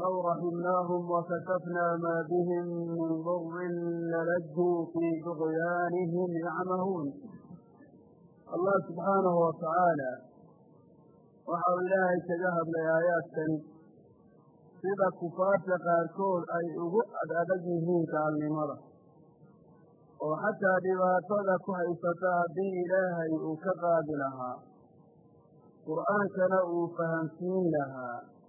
walow raximnaahum wakashafnaa maa bihim min durin lalajuu fii duqyaanihim yacmahuun allah subxaanahu watacaala waxa uu ilaahay kaga hadlay aayaadkan sida kufaarta qaarkood ay ugu ad adag yihiin gaalnimada oo xataa dhibaatada ku haysata haddii ilaahay uu ka qaadi lahaa qur'aankana uu fahamsiin lahaa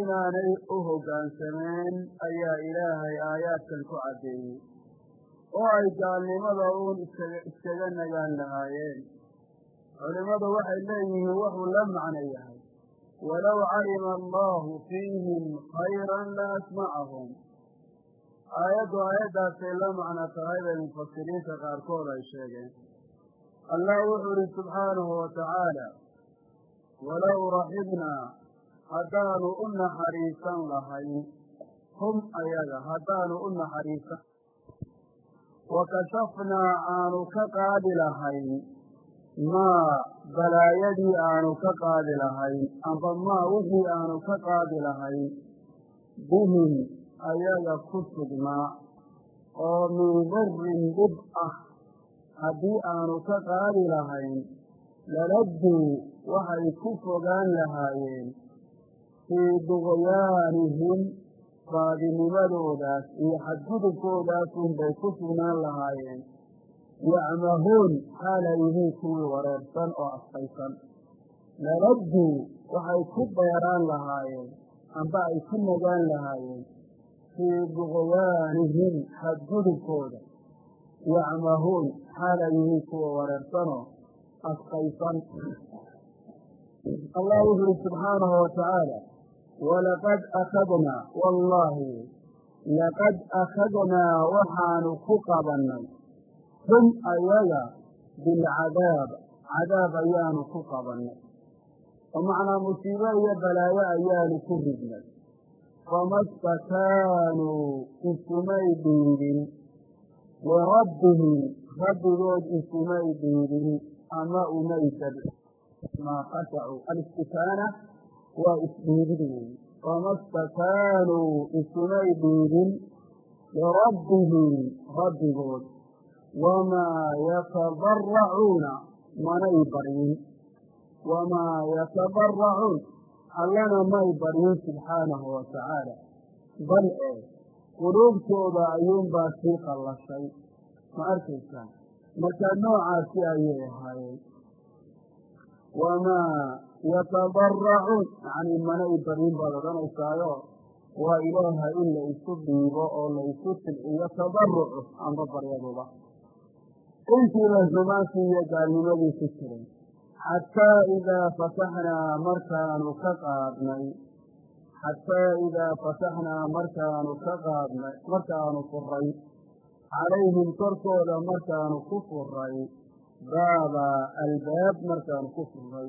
inaanay u hoggaansameen ayaa ilaahay aayaadkan ku caddeeyey oo ay gaalnimada uun iskaga nagaan lahaayeen. Culimmadu waxay leeyihiin wuxuu la macno yahay. Walow calima allahu fiihim khayran la asmacahum. Aayaddu aayaddaasay la macno tahay bay mufasiriinta qaarkood ay sheegeen. Allah wuxuu ihi subxaanahu watacaala walow raxibnaa haddaanu u naxariisan lahayn. Hum ayaga haddaanu u naxariisan. Wakashafnaa aanu ka qaadi lahayn. Maa balaayadii aanu ka qaadi lahayn amba maa wixii aanu ka qaadi lahayn. Bihim ayaga ku sugnaa oo min durin dhib ah. Haddii aanu ka qaadi lahayn laladduu waxay ku fogaan lahaayeen fii duqyaanihim baadinimadoodaas iyo xadgudubkoodaasuun bay ku sugnaan lahaayeen. Yacmahuun xaalay yihiin kuwii wareersan oo asfaysan laladduu waxay ku beeraan lahaayeen amba ay ku nagaan lahaayeen. Fii duqyaanihim xadgudubkooda. Yacmahuun xaalay yihiin wareersanoo asfaysan allah wuxu subxaanahu watacaala walaqad akhadnaa wallaahi laqad akhadnaa waxaanu ku qabannay hum ayaga bilcadaab cadaab ayaanu ku qabannay oo macnaa musiibo iyo balaayo ayaanu ku ridnay fama stakaanuu isumay dhiidin lirabbihim rabbigood isumay dhiidin ama umaysa maa qasacuu alistikaana waa isdhiidid weeye fama stakaanuu isumay dhiidin lirabbihim rabbigood. Wamaa yatabaracuuna manay baryin. Wamaa yatabaracuun allana may baryin subxaanahu watacaala bal ee quluubtooda ayuunbaa sii qallashay. Ma arkaysaa? Marka noocaasi ayay ahaayeen. Wamaa yatabaracuun yacnii manay baryin baad odhanaysaayo waa ilaaha in la isu dhiibo oo la isu tilciyo tabarucu amba baryaduba intii la xumaantii iyo gaalnimadii ku jiray xataa idaa fataxnaa markaanu ka qaadnay xataa idaa fataxnaa markaanu ka qaadnay markaanu furay calayhim korkooda markaanu ku furay baaba albaab markaanu ku furay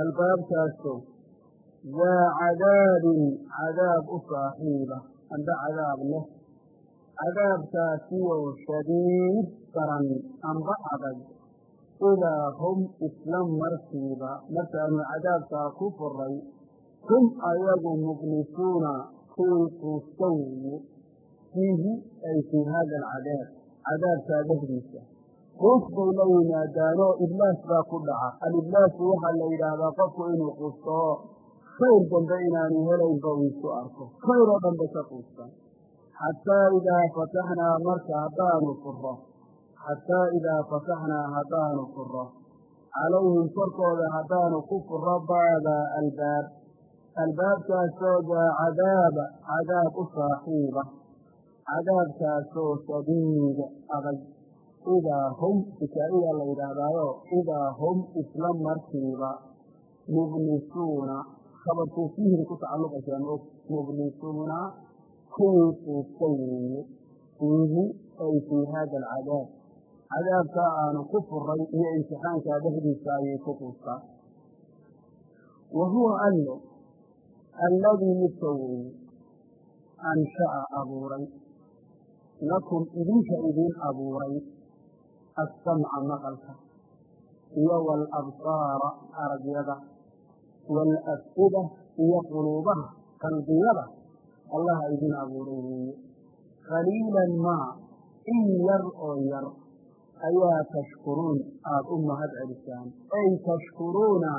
albaabkaaso daa cadaabin cadaab u saaxiiba amba cadaab leh. Cadaabkaasiyoo shadiid daran amba adag idaa hum isla markiiba. Markaanu cadaabkaa ku furay hum ayagu mublisuuna kuwii quusta weeye. Fiihi ay fii hada alcadaab cadaabkaa dhexdiisa quus bay la yimaadaanoo iblaas baa ku dhaca. Aliblaasu waxaa la yidhaahdaa qofku inuu quustoo khayr dambe inaanu helaynba uu isu arko. Khayr oo dhanba ka quustaan xataa idaa fataxnaa marka haddaanu furo xataa idaa fataxnaa haddaanu furo calayhim korkooda haddaanu ku furo baaba albaab. Albaabkaasoo daa cadaaba cadaab u saaxiiba. Cadaabkaasoo shadiida adag idaa hum bikaa'iya la yidhaahdaayo idaa hum isla markiiba mublisuuna khabarkuu fiihida ku tacalluqaysaa maog mublisuuna kuwii quusta weeye fiihi ay fii hada alcadaab cadaabkaa aanu ku furay iyo imtixaankaa dhexdiisa ayay ku quustaa wa huwa allo alladii midka weeye ansha'a abuuray lakum idinka idiin abuuray assamca maqalka iyo waalabsaara aragyada waalaf'ida iyo quluubaha qalbiyada allaha idin abuuray weeye qaliilan maa in yar oo yar ayaa tashkuruun aada u mahad celisaan ay tashkuruuna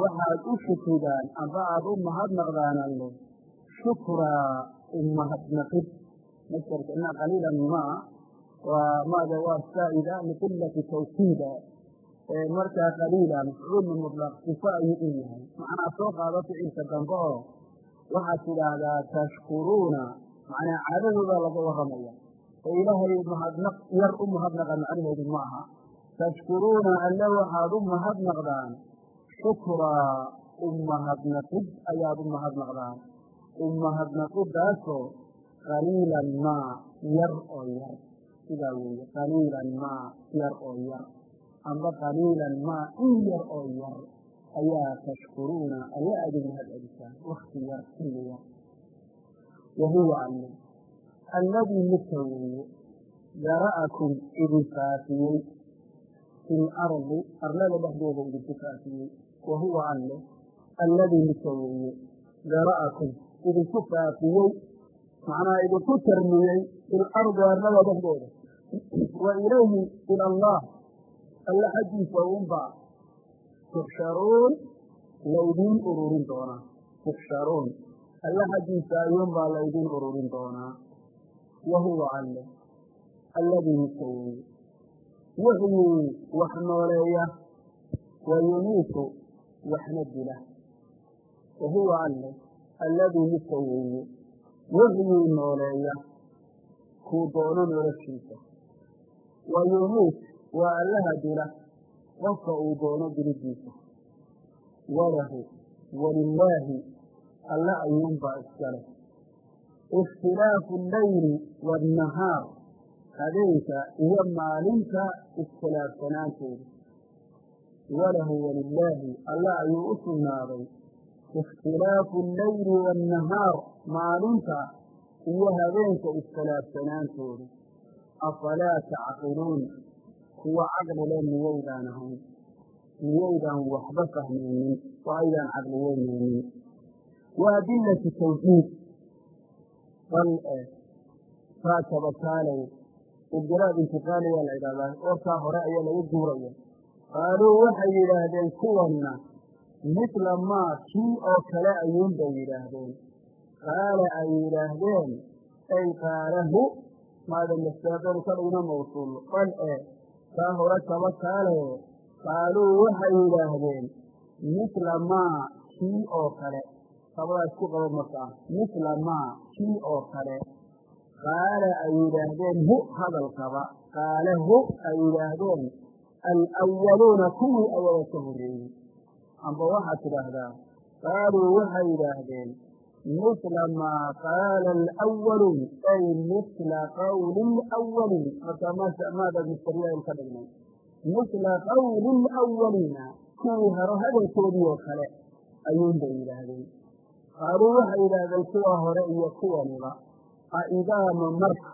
waxaad u shukridaan amba aada u mahadnaqdaan alle shukraa u mahadnaqid masarka ina qaliilan maa waa maada waa saa'ida liqilati tawkiida markaa qaliila mafcuulna mutlaq sifa ayuu u yahay. Macnaa soo qaado ficilka dambe oo waxaad tidhaahdaa tashkuruuna macnaa caadadoodaa laga warramaya oo ilaahay mahadnaq yar u mahadnaqa macnaheedu ma aha. Tashkuruuna alle waxaad u mahadnaqdaan. Shukraa u mahadnaqid ayaad u mahadnaqdaan. U mahadnaqidaasoo qaliilan maa yar oo yar sidaa weeye qaliilan maa yar oo yar. Amba qaliilan maa in yar oo yar. Ayaa tashkuruuna alla aad u mahad celisaan wakti yar xilli yar. Wa huwa alle alladii midka weeye dara'akum idin faafiyey. Fi lardi arlada dhexdeeda idinku faafiyey. Wa huwa alle alladii midka weeye dara'akum idinku faafiyey. Macnaha idinku tarmiyey fi lardi arlada dhexdeeda wa ilayhi ila allah alla xaggiisa unbaa tuxsharuun laydiin ururin doonaa tuxsharuun alla xaggiisa ayuunbaa laydiin ururin doonaa wa huwa alle alladii midka weeye yuxyii wax nooleeya wa yumiitu waxna dila wa huwa alle alladii midka weeye yuxyii nooleeya kuu doono noloshiisa wa yumiit waa allaha dila qofka uu doono dilidiisa walahu walilaahi alla ayuunbaa iskale ikhtilaafu alleyli waannahaar habeenka iyo maalinta iskhilaafsanaantooda walahu walilaahi alla ayuu u sugnaaday. Ikhtilaafu alleyli waannahaar maalinta iyo habeenka iskhilaafsanaantooda afalaa tacqiluun kuwa caqlile miyaydaan ahayn miyaydaan waxba fahmaynin oo aydaan caqliyeynaynin wa adilati tawxiid bal e taa kabataalow ibdiraad intiqaaliyaa la idhahdaa warkaa hore ayaa laga guuraya qaaluu waxay yidhaahdeen kuwanna midla maa kii oo kale ayuun bay yidhaahdeen qaala ay yidhaahdeen ay qaalahu maada mastaabaru ka dhigna mawsuul bal e taa hore kaba kaale qaaluu waxay yidhaahdeen misla maa kii oo kale labadaas ku qabo markaa misla maa kii oo kale qaala ay yidhaahdeen hu hadalkaba qaale hu ay yidhaahdeen alwaluuna kuwii ayaga ka horreeyey amba waxaad tidhaahdaa qaaluu waxay yidhaahdeen misla maa qaala alwaluun ay misla qawli lwaliin markaa maada mustariyaal ka dhignay misla qawli lwaliina kuwii hore hadalkoodii oo kale ayuunbay yidhaahdeen qaaluu waxay yidhaahdeen kuwa hore iyo kuwaniba aidaama marka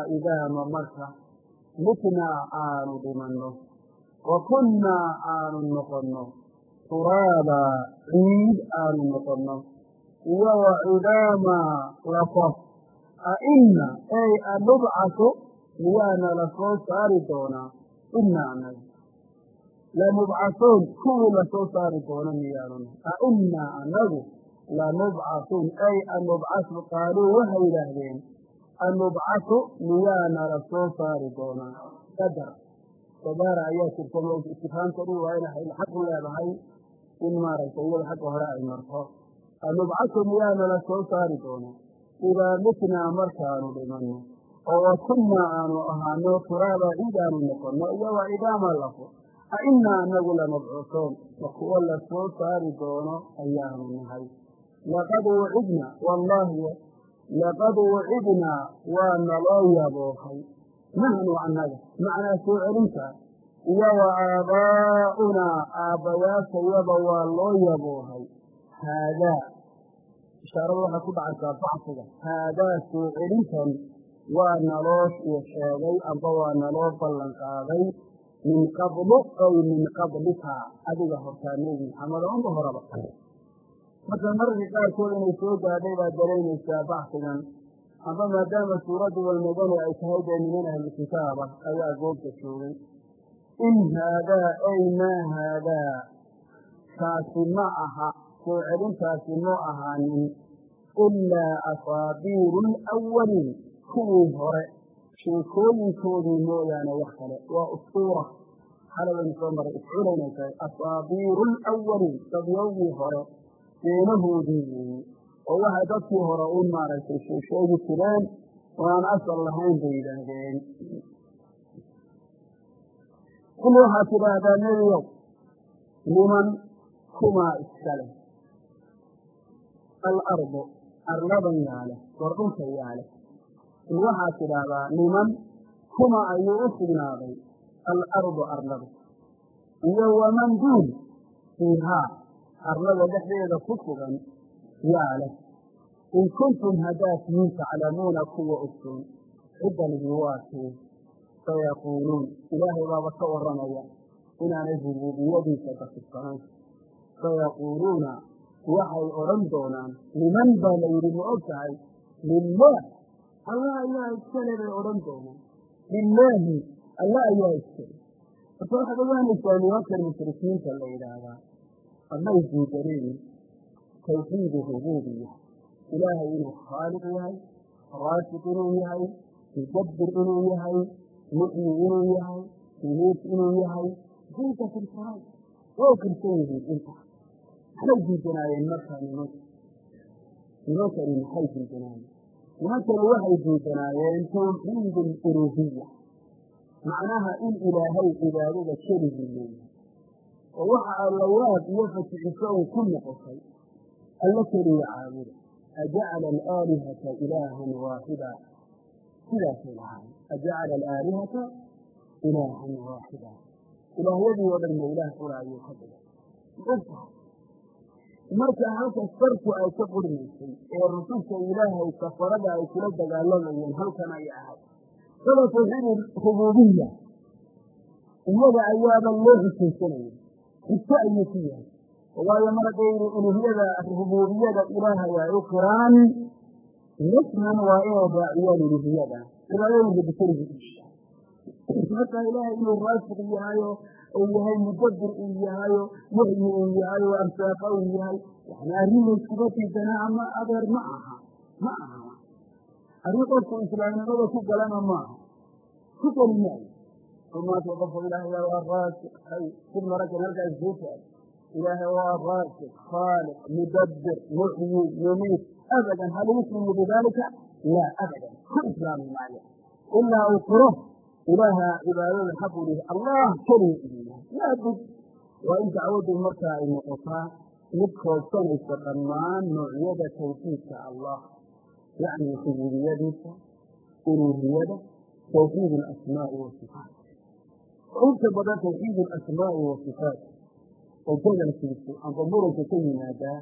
aidaama marka mitnaa aanu dhimanno wa kunnaa aanu noqonno turaabaa ciid aanu noqonno iyo wa cidaamaa lafo aina ey anubcasu miyaana la soo saari doonaa ina anaga lanubcasuun kuwii la soo saari doono miyaanuna ainaa anagu lanubcasuun ay anubcasu qaaluu waxay yidhaahdeen anubcasu miyaana la soo saari doonaa qadar. Sadaara ayaa jirta istifhaamtani waa inay xaq leedahay in maaragtay iyada xagga hore ay marto anubcasu miyaana la soo saari doonaa. Idaa mitnaa markaanu dhimanno oo wa kunnaa aanu ahaano turaaba ciid aanu noqonno iyo wa lafo. A inaa anagu lamabcuusoon ma kuwo la soo saari doono ayaanu nahay. Laqad wucidna wallaahi laqad wucidnaa waa naloo yaboohay nahnu annaga macnaa soo celinta iyo aabaa'unaa aabbayaashayaba waa loo yaboohay haadaa ishaarada waxay ku dhacaysaa bacsiga haadaa soo celintan waa naloo sheegay amba waa naloo ballan qaaday. Min qablu ay min qablika. Adiga hortaa nebi maxamed amba horaba. Marka mararka qaarkood inay soo gaadhay baad daraynaysaa baxsigan amba maadaama suuraddu walmadani ay tahay dee niman ahlukitaaba ayaa goobta joogay. In haadaa ay maa haadaa kaasi ma aha soo celintaasi ma ahaanin ilaa asaabiiru alawaliin kuwii hore. Sheekooyinkoodii mooyaane wax kale. Waa usuura xalabaynu soo maray isculayna tahay. Asaabiiru alawaliin dadyowgii hore beenahoodii weeye oo waxay dadkii hore u maaragtay sheegi jireen oo aan asal lahayn bay yidhaahdeen. Kul waxaad tidhaahdaa nebiyow niman kumaa iskale alardu arladan yaale war dhulka yaale kul waxaad tidhaahdaa niman kuma ayuu u sugnaaday alardu arladu iyo waman duun fiihaa arlada dhexdeeda ku sugan yaale in kuntum haddaad tihiin taclamuuna kuwa ogsoon ciddanihi waa kee sayaquuluun ilaahay baaba ka warramaya inaanay rubuubiyadiisa basibsanayn sayaquuluuna waxay odhan doonaan liman baa la yidhi ma og tahay allah ayaa iskale bay odhan doonaan. Lilaahi alla ayaa iskale marka waxaad ogaanaysaa nimankan mushrikiinta la yidhaahdaa. Amay diidaneen tawxiidu rubuubiya ilaahay inuu khaaliq yahay raasiq inuu yahay mudabbir inuu yahay muxyi inuu yahay mumiit inuu yahay. Diinka firsanay way kirsan yihiin inta maxay diidanaayeen markaa nimanka nimankani maxay diidanaayeen nimankani waxay diidanaayeen tawxiid aluluhiya macnaha in ilaahay cibaadada keligii leeyahay oo waxa allayaab iyo faticiso uu ku noqotay alla keliya caabuda ajacala alaalihata ilaahan waaxida sidaasay lahaay ajacala alaalihata ilaahan waaxida ilaahyadii oo dhan ma ilaah qura ayuu ka dhigay marka halka sarku ay ka qurmaysay ee rususha ilaahay safarada ay kula dagaalamayeen halkan ay ahay saba tawxiid rubuubiya iyaga ayaaba loo xusaysanaya xuso ayuu ku yahay. Waayo maragay uluhiyada rubuubiyada ilaahay ay u qiraan nasman waa inay raaciyaan uluhiyada. Cibaadooyinka isha marka ilaahay inuu raasiq yahayo uu yahay mudabbir uu yahayo muxyi uu yahay o arsaaqa uu yahay. Yani arrin layskuga diidanaa ama adeer ma aha ma aha. Arrin qofku islaamnimada ku galana maaha ku geli maayo umaadka qofka ilaahay waa raasiq. Hay sid marakan halkaas soo taag ilaahay waa raasiq khaaliq mudabbir muxyi mumiit abadan hal yuslimu bidalika laa abadan. Ku islaami maayo ilaa uu qiro ilaaha cibaadada xaq u lihi allah keliya laabud waa in dacwaddu markaa ay noqotaa mid koobsanaysa dhammaan noocyada tawxiidka allah. Yacni rubuubiyadiisa uluhiyada tawxiid alasmaa'i wasifaat inta badan tawxiid alasmaa'i wasifaat oo badankiisu amba muranka ka yimaadaa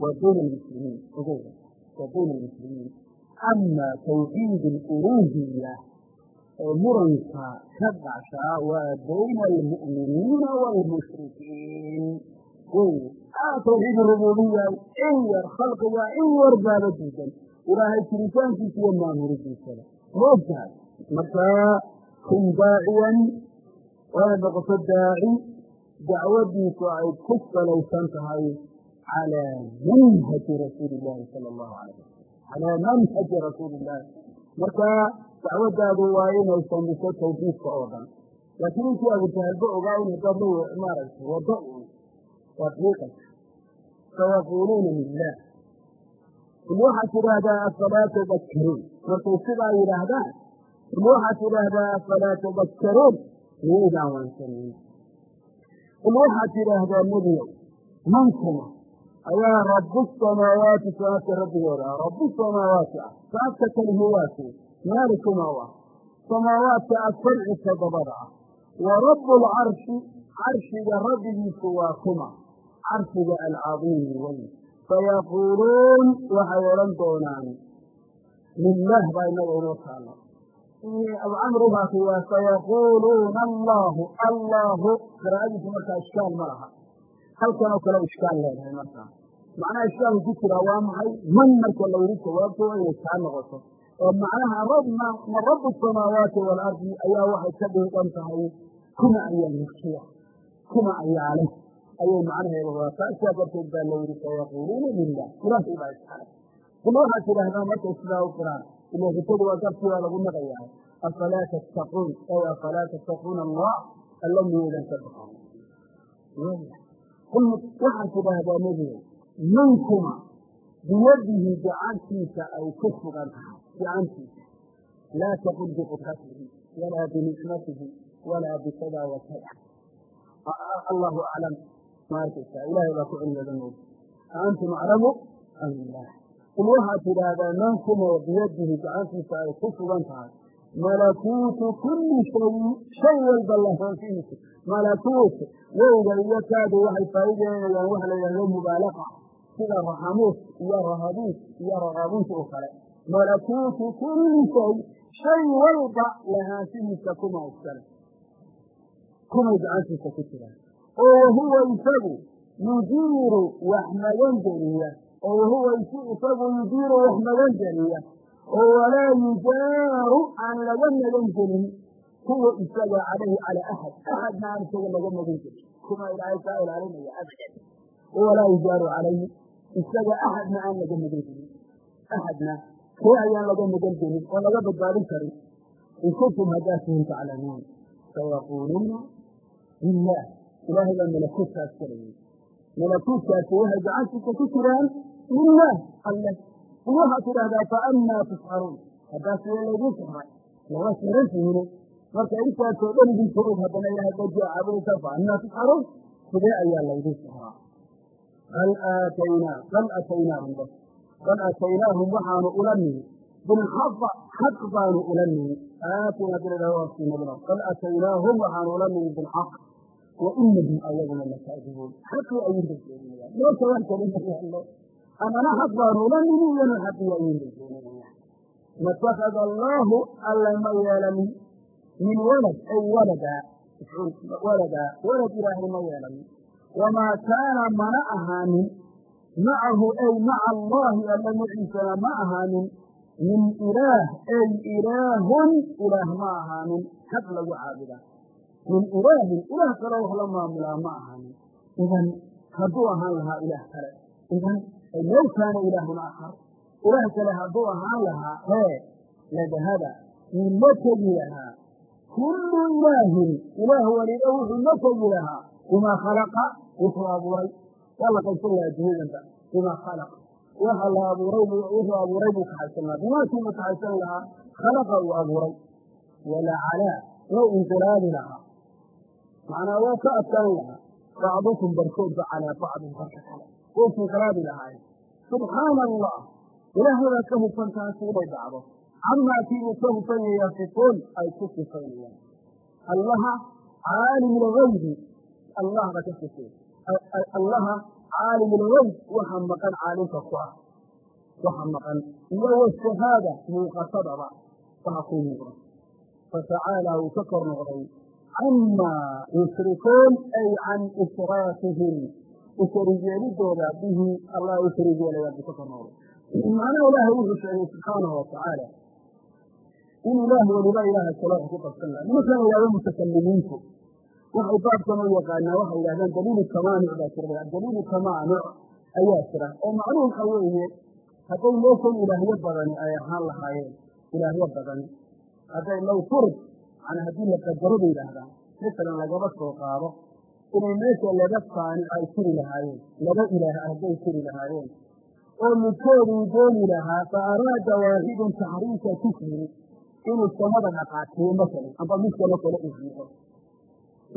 waa bayna almuslimiin ogoga waa bayna ama tawxiid aluluhiya oo muranka ka dhashaa waa bayna almu'miniina waalmushrikiin wey tawxiid rububiya in yar khalqiga in yar baaba diidan ilaahay jiritaankiisa iyo maamuridiisada maogtahay markaa kun daaciyan waa noqoto daaci dacwadiisu ay ku salaysan tahay calaa manhaji rasuuli illaahi sala allahu alayh wasalam calaa manhaji rasuuli illaahi markaa dacwadaadu waa inay samiso tawxiidka oo dhan. Laakiin intii abutahalba ogaa in hadaad la maaragtay waddo un waad xiiqaysa sayaquuluuna lilah il waxaad tidhaahdaa afalaa tadakkaruun markay sidaa yidhaahdaan il waxaad tidhaahdaa afalaa tadakkaruun miyaydaan waansaneyn il waxaad tidhaahdaa nebiyow mankuma ayaa rabu samaawaati saabta rabbigooda ah rabu samaawaati ah saabta kalihi waase u ah samaawaadka asfarci toddobada ah wa rabu alcarshi carshiga rabbigiisu waa kuma carshiga alcadiimi weyn sayaquuluun waxay odhan doonaan lilah baa inaga inoo taalo abcamrubaasi waa sayaquuluuna allahu allahu qiraa'adiisu markaa ishkaal ma laha halkanoo kale ishkaal leedahay markaa macnaha ishkaalku ku jiraa waa maxay man marka la yidhi waa inay kaa noqoto oo macnaha rabna ma rabu samaawaati waalardi ayaa waxay ka dhiiqan tahay kuma ayaa nuqsiya kuma ayaa leh. Ayay macnaheeda waataa sidaa darteed baa la yidhi sayaquuluuna lilah ilaahay baa iskale kul waxaad tidhaahdaa markay sidaa u qiraan ila waa gabkii waa lagu naqayaa afalaa tattaquun ay afalaa tattaquuna allah alla miyeedan ka baqan qul waxaad tidhaahdaa nebiga mankuma biyadihi gacantiisa ay ku sugan tahay gacantiisa laa taqul biqudratihi walaa binicmatihi walaa bikada wa kada allahu aclam ma arkaysaa ilahay baa ku cilmada moog aantum aclamu am ilah qul waxaad tidhaahdaa mankuma biyadihi gacantiisa ay ku sugan tahay malakuutu kulli shay shay walba lahaanshihiisa malakuut wowga iyo kaadu waxay faa'iideynayaan waxa la yidhahdo mubaalaqa sida raxamuus iyo rahabuus iyo raqabuus oo kale malakuutu kulli shay shay walba lahaanshihiisa kuma iskale kumay gacantiisa ku jiraan oo wahuwa isagu yudiiru wax magan geliya oo wahuwa isagu yudiiru wax magan geliya oo walaa yujaaru aan laga magan gelin huwa isaga calayhi calaa axad axadna aan isaga laga magan gelin kuma ilaahay kaa ilaalinaya abadan walaa yujaaru calayhi isaga axadna aan laga magan gelin axadna kee ayaan laga magan gelin oo laga badbaadin karin. In kuntum haddaatihim taclamuun sayaquuluuna lilah ilaahay baa malakuutkaas galayay malakuutkaasi waxay gacantiisa ku jiraan lilah alle qul waxaad annaa tusxaruun haddaa sidee laydin sixray laga sirantihiine marka intaasoo dhan idinka og haddana ilahay bajiya caabudaysa fa annaa tusxaruun sidee ayaa laydin sixraa bal aataynaa bal ataynaahum bas bal ataynaahum waxaanu ula nimi bilxaqa xaq baanu ula nimi aatina waasinabila bal ataynaahum waxaanu ula nimi bilxaq wa inahum ayaguna lakaadibuun xaqii ayay rajooninayaan meesha wax kale ma yaallo amana xaq baanu ula nimi iyana xaqii ayay rajooninayaan matakada allaahu alla ma yeelanin min walad ay waladaa waladaa walad ilaahay ma yeelanin wamaa kaana mana ahaanin macahu ay maca allaahi alla maciisana ma ahaanin min ilaah ay ilaahun ilaah ma ahaanin xaq lagu caabudaa min ilaahin ilaah kale wax la maamulaa ma ahaanin idan hadduu ahaan lahaa ilaah kale idan low kaana ilaahun aakhar ilaah kale hadduu ahaan lahaa hee ladahaba wuu la tegi lahaa kullu ilaahin ilaah waliba wuxuu la tegi lahaa bimaa khalaqa wuxuu abuuray waa la qaybsan lahaa addunyadanta bimaa khalaqa waxa la abuuray wuxuu abuuray buu kaxaysan lahaa bimaakii buu kaxaysan lahaa? Khalaqa uu abuuray. Walacalaa waa inqilaabi lahaa. Macnaa waa ka adkaan lahaa. Bacdukum barkoodba calaa bacdin barka kale. Way inqilaabi lahaayeen subxaana allah ilaahaybaa ka hufan taasi inay dhacdo. Camaa kii uu ka hufanya yasifuun ay ku sifaynayaan allaha caalim lgaybi allahba ka sifey allaha caalim lgayb waxa maqan caalimka ku ah. Waxa maqan iyo washahaada muuqatadaba waxa ku muuqda. Fatacaala wuu ka kor noqday. Camaa yushrikuun ay can ishraakihim ushrig yeelidooda bihi allah ushrig buu ka kor noqday. Macnaha ilaahay wuxuu sheegay subxaanahu watacaala in ilaah weliba ilaahay kale wax ku qabsan laha nimankan la yidhahdo waxay baabkan u yaqaanaa waxay yidhahdaan daliilu tamaanic baa jira daliilu tamaanic ayaa jira. Oo macnuhu waxa weeye hadday meeshan ilaahyo badani ay ahaan lahaayeen ilaahyo badani hadday low turib manaa haddii la qadaro bay yidhaahdaan masalan lagaba soo qaado inay meesha laba saanic ay jiri lahaayeen laba ilaah hadday jiri lahaayeen oo midkooduu dooni lahaa fa araada waaxidun taxriika kufrihi inuu samada dhaqaajiyo masalan amba midkana kale u riixo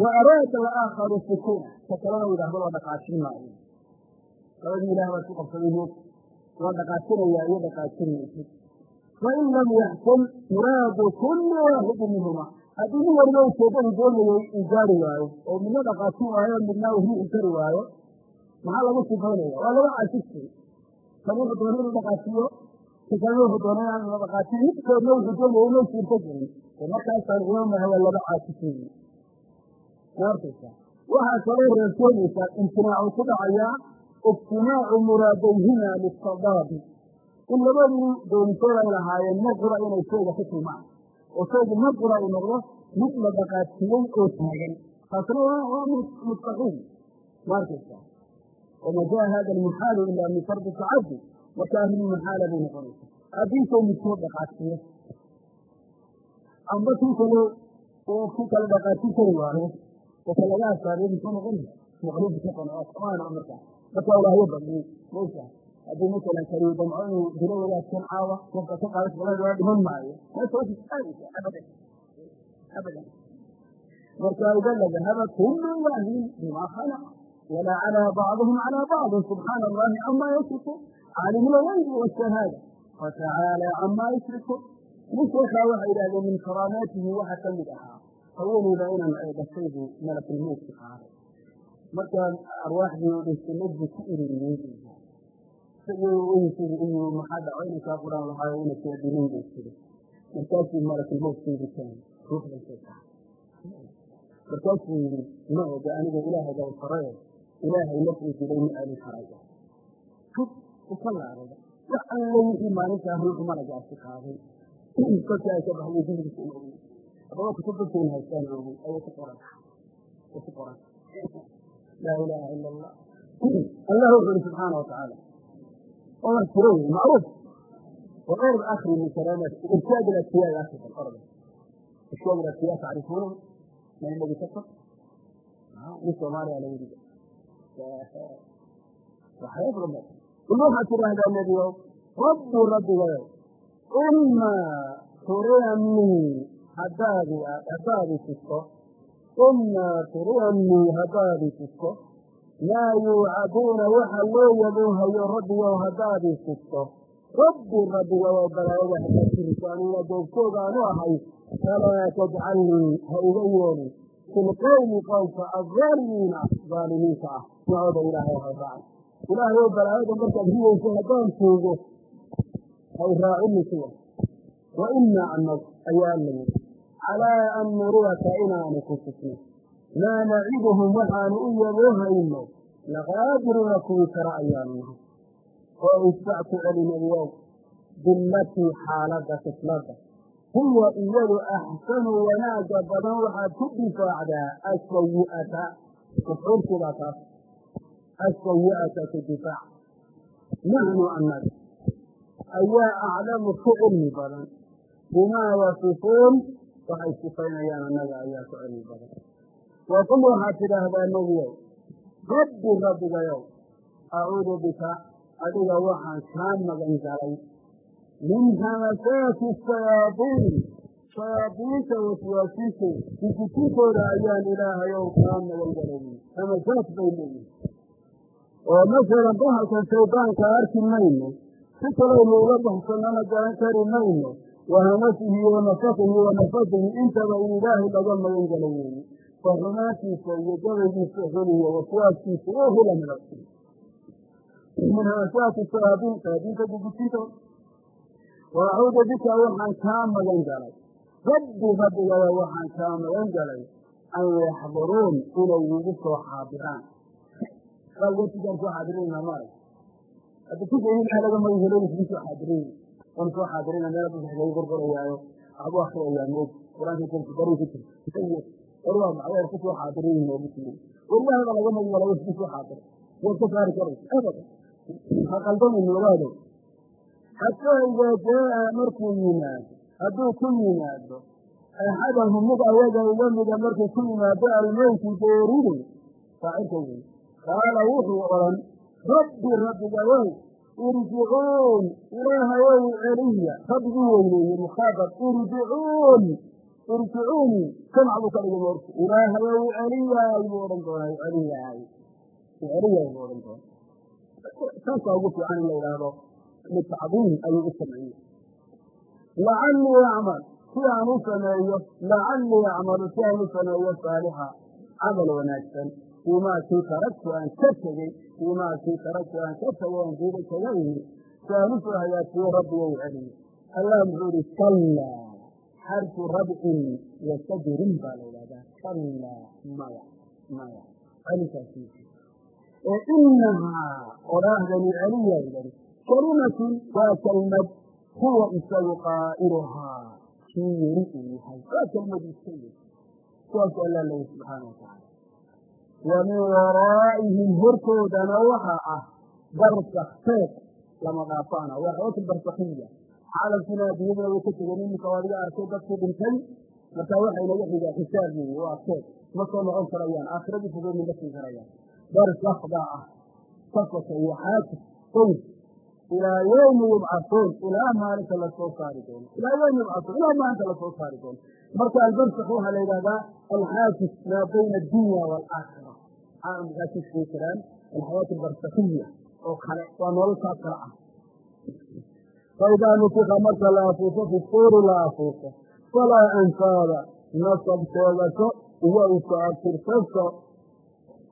wa araada alaakharu sukuuna ka kalena yidhahdo waa dhaqaajin maayo labadii ilaah baa isku qabsaday waa dhaqaajinayaa iyo dhaqaajinaysid fain lam yaxkum muraadu kulli waaxidin minhuma haddii nin waliba ujeedadu doonayay uu gaari waayo oo midna dhaqaajin waayo midna uu riixi kari waayo maxaa lagu sifaynaya waa laba cajisay kan wuxuu doona inuu dhaqaajiyo kalena wuxuu doona inaan la dhaqaajin midkoodna wuxuu doonaya inay suurto gelin oo markaasaan imaamaha waa laba caajisay ma arkaysa waxaa kaloo reersoonaysaa imtinaacu ku dhacayaa ijtimaacu muraadayhima litadaadi in labadii doonitood ay lahaayeen mar qura inay shayga ku kulmaan oo shaygu mar qura uu noqdo mid la dhaqaajiyey oo taagan. Taasna waa mustaxiil ma arkaysa wama jaa hada almuxaalu ila min fardi tacadi marka arrin muxaala bay noqonaysa. Haddii shay midkood dhaqaajiyo amba kii kale uu ku kala dhaqaajin kari waayo oo ka laga asaabiyo muxuu noqonaya maqluub noqon oo samaana marka. Marka ilaahyo badiyey maysa haddii masalan kariyo damco inuu dilo wadaadkan caawa qofka ka qaadas balan waa dhiman maayo. Abadan. Abadan. Marka ida ladahaba kullu ilahin bima khalaqa walaa calaa bacdihim calaa bacdin subxaana allahi camaa yasifuun caalim lgaybi washahaada fatacaala camaa yushrikuun sheekaa waxay yidhahdeen min karaamaatihi waxa ka mid ahaa haweeneyda inan ay dhashay buu malakulmowtki qaaday markaa arwaaxdii dhinsanadbu ku ururiyey maxaa dhaco inankaa quraan lahaayo ina soo bay tiri markaasuu malakulmowtkeydi keenay ruuxdaysay tahay. Markaasuu yidhi ma oga aniga ilaahay baa faraye ilaahay nafuu dilay ma alin karaya uka laabada wax alla wixii maalintaa ruuxu malagaasi qaaday. Kolkii ay ka haddaba kutub dadkayna haystaan ogi ayay ku qoran ay ku qoran laa ilaaha ila allah allah wuxu uhi subxaana watacaala waa wax jiro wey macruuf وغير أخر من كلامات إرشاد الأشياء يا أخي في الأرض إرشاد الأشياء تعرفونه ما الذي كفر لسه ما على وجود وحيضرب ونوحة هذا النبي رب رب غير إما تريني haddaadu tusto umaa turuannii haddaadu tusto laa yuucaduuna waxa loo yaboohayo rabbigow haddaadu tusto rabbi rabbigow balaayo wax ka jirto aniga doogtoogaanu ahay falaa tajcalnii ha iga yeelin. Fi lqowmi qowmka aaalimiina aalimiinta ah. Nacooda ilaahay ha raaca ilaahayoo balaayada markaad riyeyso haddaan joogo ha i raacin misiya wa imaa anag ayaa alami calaa an nuruwaka inaanu ku tusno maa naciduhum waxaanu u yaboo laqaadiruna laqaadiruuna kuwii kara ayaanu nahay oo isbacku celinay wow dillatii xaaladda kifladda huwa iyadu axsanu wanaaga badan waxaad ku difaacdaa asayi'ata mafcuulkiibaa taas asayi'ata ku difaac naxnu annaga ayaa aclamu ku cilmi badan bimaa yasifuun waxay sifaynayaan annaga ayaa ku cilmi badan. Waqul waxaad tidhaahdaa nebiyow rabbi rabbigayow acuudu bika adiga waxaan kaa magan galay. Min hamasaati shayaadiin shayaadiinta waswaasiinto sikitintooda ayaan ilaahayow kaa magan galay. Hamasaat bay leeyihiin oo masalan bahalkan shaydaanka arki mayno. Si kalaynu ula baxsanana garan kari mayno wahamasihi iyo nafasihi wanafasihi intaba uu ilaahay laga magan galo weeye waa rumaantiisa iyo gabaygiisa huliyo waswaadkiisa oo hula midabsi minha aswaatu shayaadiin shayaadiinta gugujintood wa acuudu bika waxaan kaa magan galay rabbi rabbigaya waxaan kaa magan galay an yaxduruun inay igu soo xaadiraan aa wertigaan soo n soo xaadirina meel a lagu gorgorayaayo. Waxbu akriayaa moog qur'aankbar ku soo xaadiriin waryaha laga magwala w ku soo xaadir waad ka saari karaysa abadan ha qaldamin ogaado xataa idaa jaaa markuu yimaado hadduu ku yimaado axadahum mid ayaga uga ilamida markuu ku yimaado almowtu geeridu saacirka wey qaala wuxuu odhan rabbi rabbiga ow irjicuun ilaahayow celiya rabbiguu weyneeye mukhaadab irjicuun irjicuuni samac buu ka dhigay moorta ilaahayow celiyaay buu odhan doonaa celiyaay celiyaay buu odhan doonaa saasaa ugu fiican in la yidhaahdo litacdiim ayuu u sameeyey lacallii acmal si aan u sameeyo lacallii acmalu si aan u sameeyo saalixa camal wanaagsan fiimaa kii taragtu aan ka tegey fiimaa kii taragtu aan ka tegey aan diida kaga ihi si aan u soo hagaajiyo rabbiga u celiyo allah muxuu ihi kallaa xarfu rabcin wa sajrin baa la yidhahdaa kallaa maya maya alinkaasi ee inahaa odhaahdani celiyaydan kelimatun waa kelmad huwa isagu qaa'iluhaa kii yeri uu yahay waa kelmad iska yeri sidaas alla leeya subxaana watacaala wa min waraa'ihim hortoodana waxa ah barsak teeg lama dhaafaana. Waa xayaatu barsakiya caalamkiina adduunyaduna way ka tegeen iminka o adiga arkay dadkii dhintay markaa waxay naga xigaa waa teeg ma soo noqon karayaan. Aakhiradii fogey ma dhafin karayaan. Baa ah safaka iyo xaajis sayr ilaa yowmi yubcasuun. Ilaa maalinta la soo saari doono. Ilaa yowmi yubcasuun. Ilaa maalinta la soo saari doono marka albarsak waxaa la yidhahdaa alxaajis maa bayna addunya waalaakhira caalamkaasay sii jiraan alxayaat albarsakiya oo kale waa nololkaa kale ah. Faidaa nufika marka la afuufo fi suuri la afuufo falaa ansaaba nasab sheegasho iyo isu abtirsaso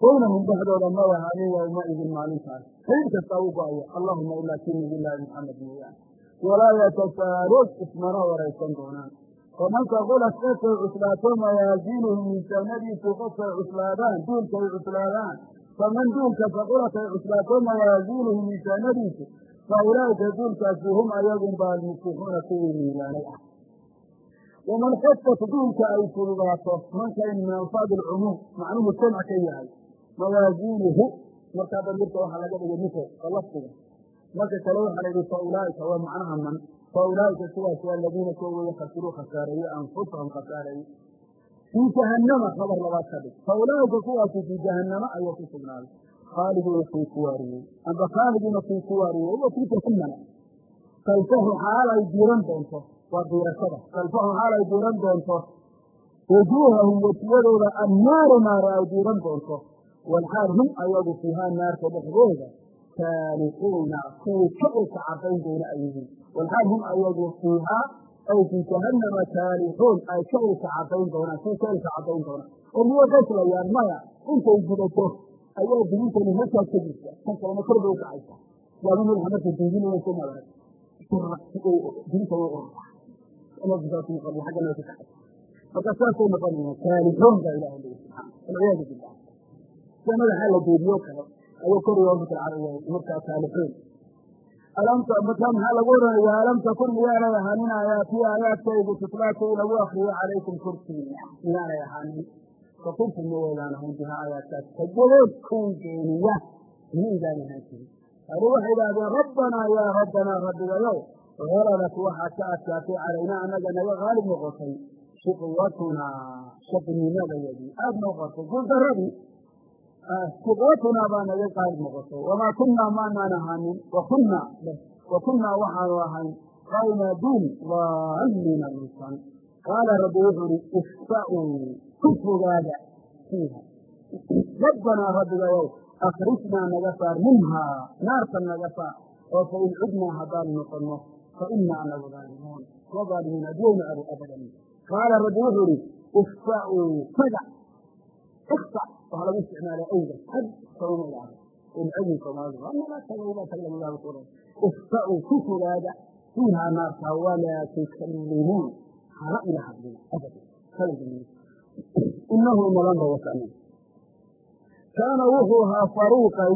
baynahum dhexdooda ma ahaanin yowmaidin maalintaas. Xidid kastaa u go'aya allahuma ilaa kii nabiyllaahi maxamed mooyaane. Walaa yatasaaluun ismana waraysan doonaan faman taqulat qofkay cuslaato mawaaziinuhu miisaanadiisu qofkay cuslaadaan duulkay cuslaadaan faman duulka faqulat ay cuslaato mawaaziinuhu miisaanadiisu fa ulaa'ika duulkaasi hum ayagun baa almuflixuuna kuwii miilaanay ah. Waman xafat duulka ay fududaato mankayn min alfaadi alcumuum macnuhu jamc ka yahay mawaaziinuhu markaa damirka waxaa laga dhigay mufrad oo lafdiga. Marka kale waxaa fa ulaa'ika kuwaas aladiina kuwa weeye khasiruu khasaareeye anfusahum khasaareeye fii jahannama khabar labaad ka dhig fa ulaa'ika kuwaasi fii jahannama ayaa ku sugnaaday khaalidiina kii ku waariyey amba khaalidiina kii ku waariyey wa fii jahannama kalfahu xaal ay diiran doonto waa diirashada kalfahu xaal ay diiran doonto wujuuhahum wejiyadooda annaaru naara ay diiran doonto walxaal hum ayagu fiihaa naarta dhexdooda saaliquuna kuwii ka ilka cadayn doona ay yihiin walxaal hum ayagu fiihaa ay fii jahannama saalixuun ay ka ilka cadayn doonaan kuwii ka ilka cadayn doonaan oo miyay qoslayaan maya intay gudato ayaa dibintani halkaas ka jirta kan kalena kor bay u kacaysa waaba madaxa marka diidinaysa madarag dinta way ururta aggana ka kacay marka saasay noqonayaan saalixuun baa ilaha leeya subxaana walciyaadu billah sida madaxaa la markaa saalixuun alamta markaa maxaa lagu oranaya alam takun miyaanay ahaanin aayaatii aayaadkaygu tutlaakay lagu akriyo calaykum korkiina miyaanay ahaanin. Fakuntum maweydaan ahayn bihaa aayaadkaas kajabood kuwii beeniya miyaydaan ahaan jirin. Waxay idhahdeen rabbanaa yaa rabbanaa rabbigayow halabat waxaad ka adkaatay calaynaa annaga naga qaalib noqotay. Shiqwatunaa shaqnimadayadii aada noqotay. Guuldaradii shiqwatunaa baa naga qaalib noqotay. Wamaa kunnaa maanaan ahaanin. Wakunnaa wakunnaa waxaanu ahayn qayna duun daalina lusan qaala rabbi wuxuu uhi ista'uu ku fogaada fiiha rabbanaa rabbigayow akrijnaa naga saar minhaa naarta naga saar. Oo fa in cudnaa haddaanu noqonno fa inaa anagu aalimuun ma aalimiin adiyowna adu abadan. Qaala rabbi wuxuu ihi ista'uu taga waxaa lagu isticmaala yaago suura ista'uu ku fogaada fiihaa naarta walaa tukallimuun hala ila hadalka inahu nalanba wasana kaana wuxuu ahaa fariiqay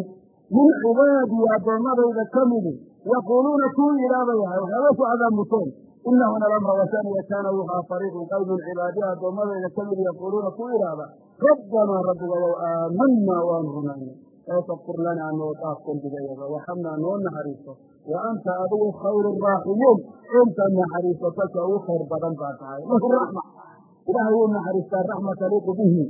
min cibaadii addoommadayda ka midi yaquuluuna kuwii ilaabay ahay waxyaaba ku cadaamuteen inahu nalamra wasaniya kaana wuxuu ahaa fariiqun qayb min cibaadihi addoommadayda ka midi yaquuluuna kuwii ilaaba rabbanaa rabbigayow aamanaa waanu rumaynay ee fakfir lanaa noo dhaaf dembigayaga waxamnaa noo naxariiso wa anta adigu khayru raaximiin inta naxariisataka ugu khayr badan baa tahay lahu raxma ilaahay wuu naxariistaa raxma taliiqu bihi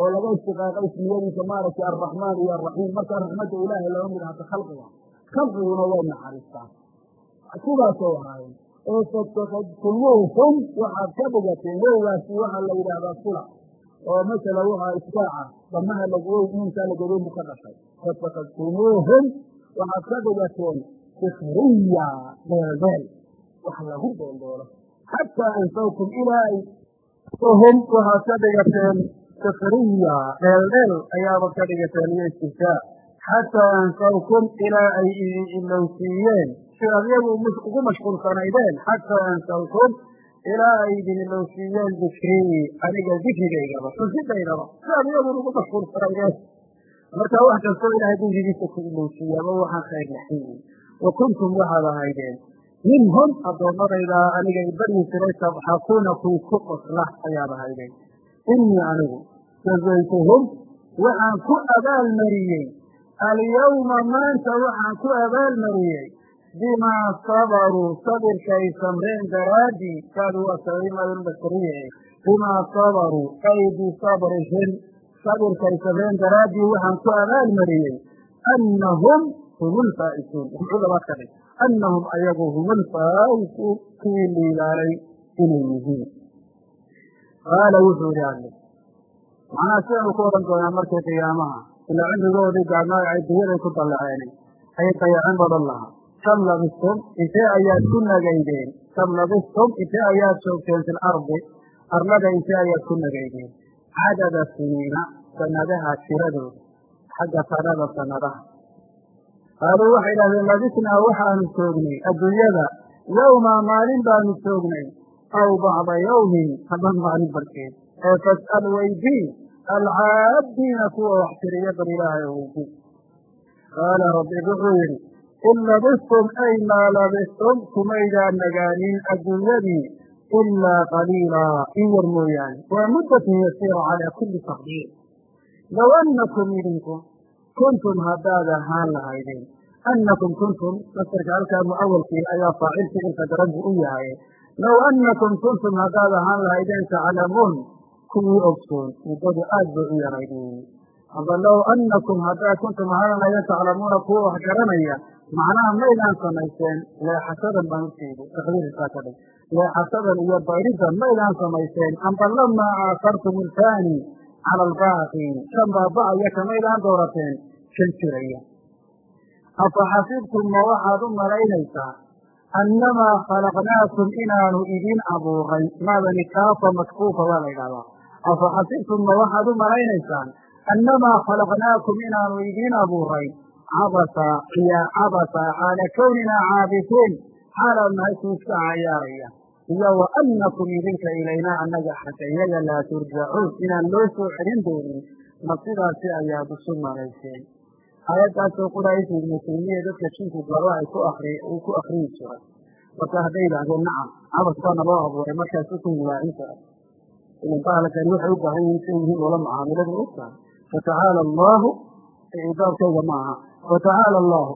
oo laga istiqaaqay ismiyadiisa maaragtay alraxmaan iyo alraxiim markaa raxmadda ilaahay laga mid ahata khalqiga khalqiguna way naxariistaa sidaasay ahaayeen ee fatakadtumuuhum waxaad ka dhigateen wowgaasi waxaa la yidhaahdaa oo masala waxaa isbaaca damaha lagwey iinkaa lagadeen bu ka dhashay fatakadtumuuhum waxaad ka dhigateen sikriya deeldeel wax lagu deeldeelo xataa ansawkum ilaa hum waxaad ka dhigateen sikriya dheeldheel ayaabad ka dhigateen iyo istishaa xataa ansawkum ilaa ay idin ilowsiiyeen si adyagu ugu mashquulsanaydeen xataa ansawkum ilaa ay idin ilowsiiyeen dikrii aniga dikrigaygaba xusidaydaba si adyagun ugu mashquulsanaydeen marka wax kastoo ilaahay dulgigiisa ku ilowsiiyaaba waxaan khayr laxin wa kuntum waxaad ahaydeen. Minhum addoommadayda aniga ibaryi jiray tabxakuuna kuwi ku qosla ayaad ahaydeen. Inii anigu jazaytuhum waxaan ku abaalmariyey. Alyawma maanta waxaan ku abaalmariyey bimaa sabaruu sabirkay samreen daraaddii kaadu waa sababimadulbasariye bimaa sabaruu ay bisabrihim sabirkay samreen daraaddii waxaan ku abaalmariyey annahum hum lfaa'isuun annahum ayagu hum lfaa'isuun kuwii liilaalay inay yihiin qaala wuxuu ihi alle macnaha sidaanu ku odhan doonaa markii qiyaamaha ilaa cimrigoodii gaalmaa ay dunyaday ku dallaceen ayay dayaceen badan lahaa kam labistum intee ayaad ku nagaydeen kam labistum intee ayaad joogteen fi lardi arlada intee ayaad ku nagaydeen cadada siniina sanadaha tiradooda xagga sanada sanadaha qaaluu waxay idhahdeen labisnaa waxaanu joognay adduunyada yowmaa maalin baanu joognay aw bacda yawmin haba maalin barkeed ee fas'al weydii alcaabdiina kuwa wax tiriya bal ilaahay oo weydii qaala rabbi wuxuu yidhi in labistum ay maa labistum kumaydaan nagaanin adduunyadii ilaa qaliilaa in yar mooyaane. Waa muddatun yasiira calaa kulli taqdiir. Low annakum idinku kuntum haddaad ahaan lahaydeen annakum kuntum masarka halkaa muawalkii ayaa faacil ficilka daran buu u yahay. Low annakum kuntum haddaad ahaan lahaydeen taclamuun kuwii ogsoon muddadu aad bay u yarayd aba low annakum haddaad kuntum ahaan lahaydeen taclamuuna kuwa wax garanaya macnaha maydaan samayseen leexashadan baan ujeeday takdiirkaa ka dhig. Leexashadan iyo bayridan maydaan samayseen amba lamaa aakartum ilfaani cala albaaqi kan baaba'aya kamaydaan doorateen kan jiraya afa xasibtum ma waxaad u malaynaysaa annamaa khalaqnaakum inaanu idin abuuray maadani kaafa makfuufa waa la ydhahdaa afa xasibtum ma waxaad u malaynaysaan annamaa khalaqnaakum inaanu idin abuuray cabasa iyo cabasa xaala kowninaa caabitiin xaalaad nahay iska cayaaraya iyo wa annakum idinka ilaynaa annaga xagga iyaga laa turjacuun inaan loo soo celin doonin ma sidaasi ayaad isu malayseen aayaddaasoo quraaysa ibnu taymiya dadka jinku galo ay ku akri uu ku akriyi jiray marka hadday yidhaahdeen nacam cabas loo abuuray markaasu ku hilaacin jiray ilan bahalkani waxay u baahan yihiin say yihiin oola mucaamilada ogtahay fatacaala allaahu cibaabkayga ma aha fatacaala allaahu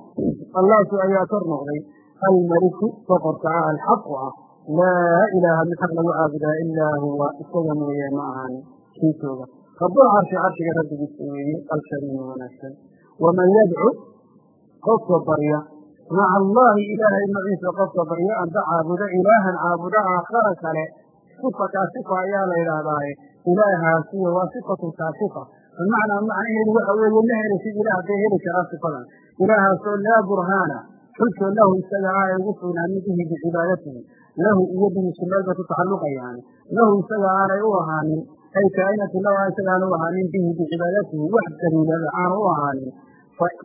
allaasu ayaa kor noqday almaliku boqorka ah alxaqu ah laa ilaaha mid xaq lagu caabudaa ilaa huwa isaga mooye ma ahan kii jooga rabbul carshi carshiga rabbigiisa weeye alkariimu wanaagsan waman yadcu qofka barya maca allaahi ilaahay maciisa qofka barya amba caabudo ilaahan caabudo aakhara kale sifa kaasifa ayaa la yidhaahdaaye ilaahaasiyo waa sifatu kaasifa bimacnaa macnaheedu waxa weeye ma helisid ilaah hadday heli karaa sifadan ilaahaasoo laa burhaana xulkoo lahu isaga ah ay ugu sugnaanin bihi bicibaadatihi lahu iyo sunnada ku taxalluqayaan lahu isaga aanay u ahaanin ay kaa'inatu lahu isaga aan u ahaanin bihi bicibaadatihi wax daliilada aanu u ahaanin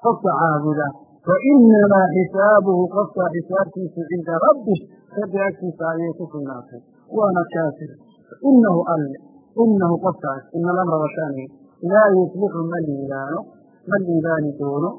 qofka caabuda fa inamaa xisaabuhu qofka xisaabtiisu cinda rabbih rabbi agtiisa ayay ku laa yuslixu ma liibaano ma liibaani doono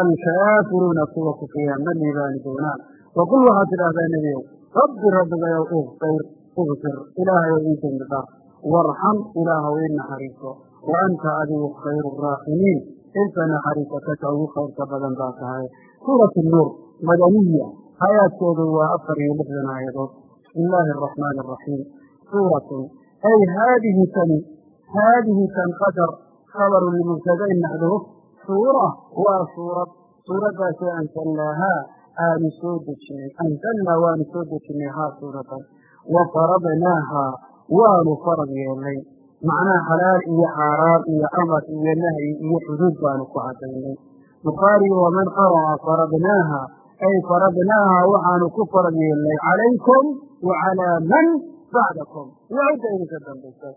alkaafiruuna kuwa kufriya ma liibaani doonaan waqul waxaad tidhaahdaa nebiyow rabbi rabbigayow ikfir ikfir ilaahayow ii dembi dhaaf warxam ilaahow ii naxariiso wa anta adigu khayru raaximiin inta naxariisataka ugu khayrka badan baa tahay suurat nuur madaniya aayaadkoodu waa afar iyo lixdan aayadood bismi illaahi araxmaani araxiim suuratun ay haadihi tani haadihi tan qadar khabaru limubtadain naxduhu suura waa suurad suuraddaasoo anzalnaahaa aanu soo dejinay anzalnaa waanu soo dejinay haa suuradan wa faradnaahaa waanu farad yeelnay macnaha xalaal iyo xaaraam iyo amar iyo nahyi iyo xuduud baanu ku cadaynay bukhaari waman qara'a faradnaaha ay faradnaaha waxaanu ku farad yeelnay calaykum wa calaa man bacdakum iyo cidda idinka dambaysa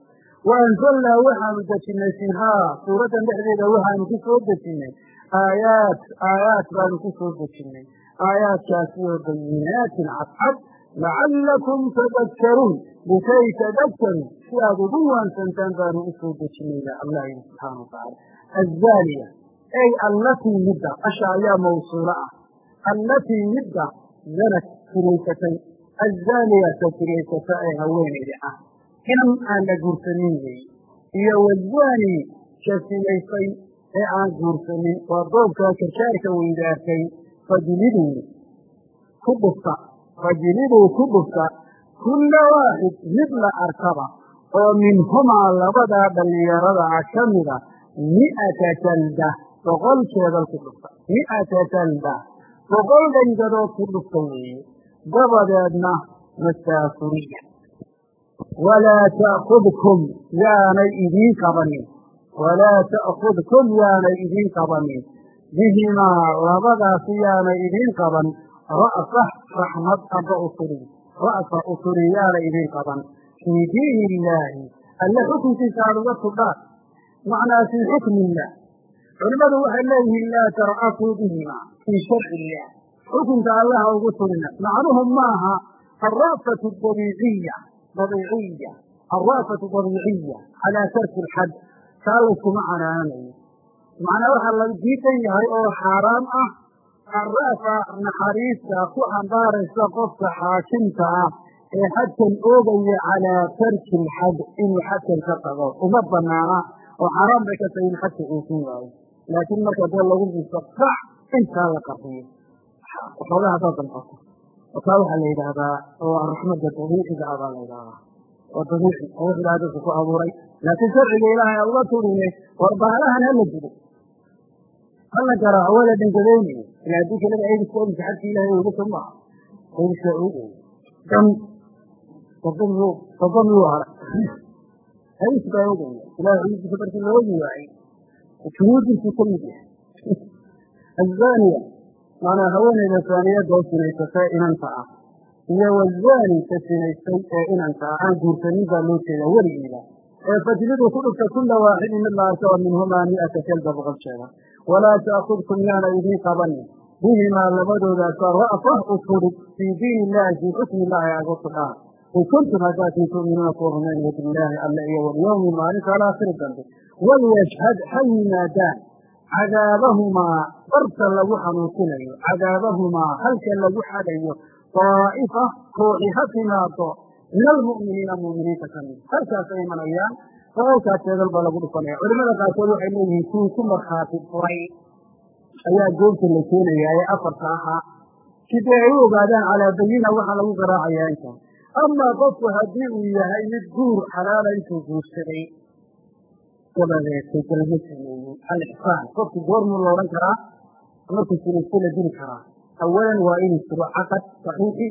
wa anzalnaa waxaanu dejinay fiihaa suuraddan dhexdeeda waxaanu ku soo dejinay aayaat aayaat baanu ku soo dejinay aayaadkaasiyoo bayinaatin cadcad lacallakum tadakkaruun likay tadakkaruu si aad ugu waansantaan baanu u soo dejinayna allah yidhi subxaana watacaala azaaniya ey allatii midda asha ayaa mawsuulo ah allatii midda zanad sinaysatay azzaaniyata sinaysata ee haweeneyda ah inan aan la guursanin weeye iyo wazaani ka sinaysay ee aan guursanin waa doobkaa karshaarka weydaartay fajliduu ku dhufta fajliduu ku dhufta kulla waaxid mid la arkaba. Oo minhumaa labadaa dhallinyarada ah ka mida mi'ata jalda boqol jeedal ku dhufta mi'ata jalda boqol dhangadood ku dhufta weeye dabadeedna masaafuriya walaa ta'khudkum yaanay idiin qabanin walaa ta'khudkum yaanay idiin qabanin bihimaa labadaasi yaanay idiin qaban ra'sa raxmad amba usuri ra'sa usuri yaanay idiin qaban fii diini illaahi alle xukunkiisa aad uga tudhaan macnaa fii xukmi culimmadu waxay leeyihiin laa tar'asuu bihimaa fii sharci illah xukunka allaha ugu turina macnuhu maaha alra'fatu dabiiciya dabiiciya alra'fatu dabiiciya calaa tarki alxad taa layskuma canaanayo macnaa waxaa la diidan yahay oo xaaraam ah alra'fa naxariista ku xambaaraysa qofka xaakimka ah ee xadkan oogaya calaa tarki alxad inuu xadkan ka tago uma banaana oo xaaraam bay ka tahay in xadka uusin waayo laakiin marka dee intaa la oo taa waxaa la yidhaahdaa oo raxmadda dabiiciga ah la yidhahdaa oo dabiici oo wux ilahay dadka ku abuuray laakiin sharciga ilaahay uga turine war baalahan hala dido hala garaaco waa la ila haddii kalada aydiska odinka xadka ilahay uga so maaha aydiska ugu dan dadamiyu dadamiyu hara aydis baa ogaya ilahay xuduudkiisa markii loogi waayey shuhuudiisuu ka mid yahay azaniya maanaa haweeneyda saaniyadda oo sinaysatay inanta ah. Iyo wazaani ka sinaystay ee inanta ah. Aan guursanin baa loo jeedaa weligiiba ee fajliduu ku dhufta kulla waaxidin mid la arka oo minhumaa mi'ata kelba boqol jeeda walaa ta'khudkum yaana idiin qabanin bihimaa labadoodaasa ra'fa ufurid fii diin illahi fii xukmi illaahi agu tudhaan in kuntum haddaatin tu'minuuna kuwa rumaynaya billaahi alle iyo walyawmi maalinta alaakhiri dambe. Walyashhad ha yimaadaan cadaabahumaa barta lagu xanuusinayo cadaabahumaa halka lagu xadayo daa'ifa kooxi ha timaado min almu'miniina mu'miniinta ka mid halkaasay imanayaan boqolkaas jeedal baa lagu dhufanaya culimada qaarkood waxay leeyihiin kuwii ku markhaati furay ayaa goobta la keenayaa ee afarta ahaa sidee ay u ogaadaan calaa bayina waxaa lagu garaacayaa intaa amaa qofku haddii uu yahay mid guur xalaala intuu guursaday dabadeetay galma sameeyey alixsaan qofku goormuu la odhan karaa markuu sinaysto la dili karaa. Awalan waa inuu jiro caqad saxiixi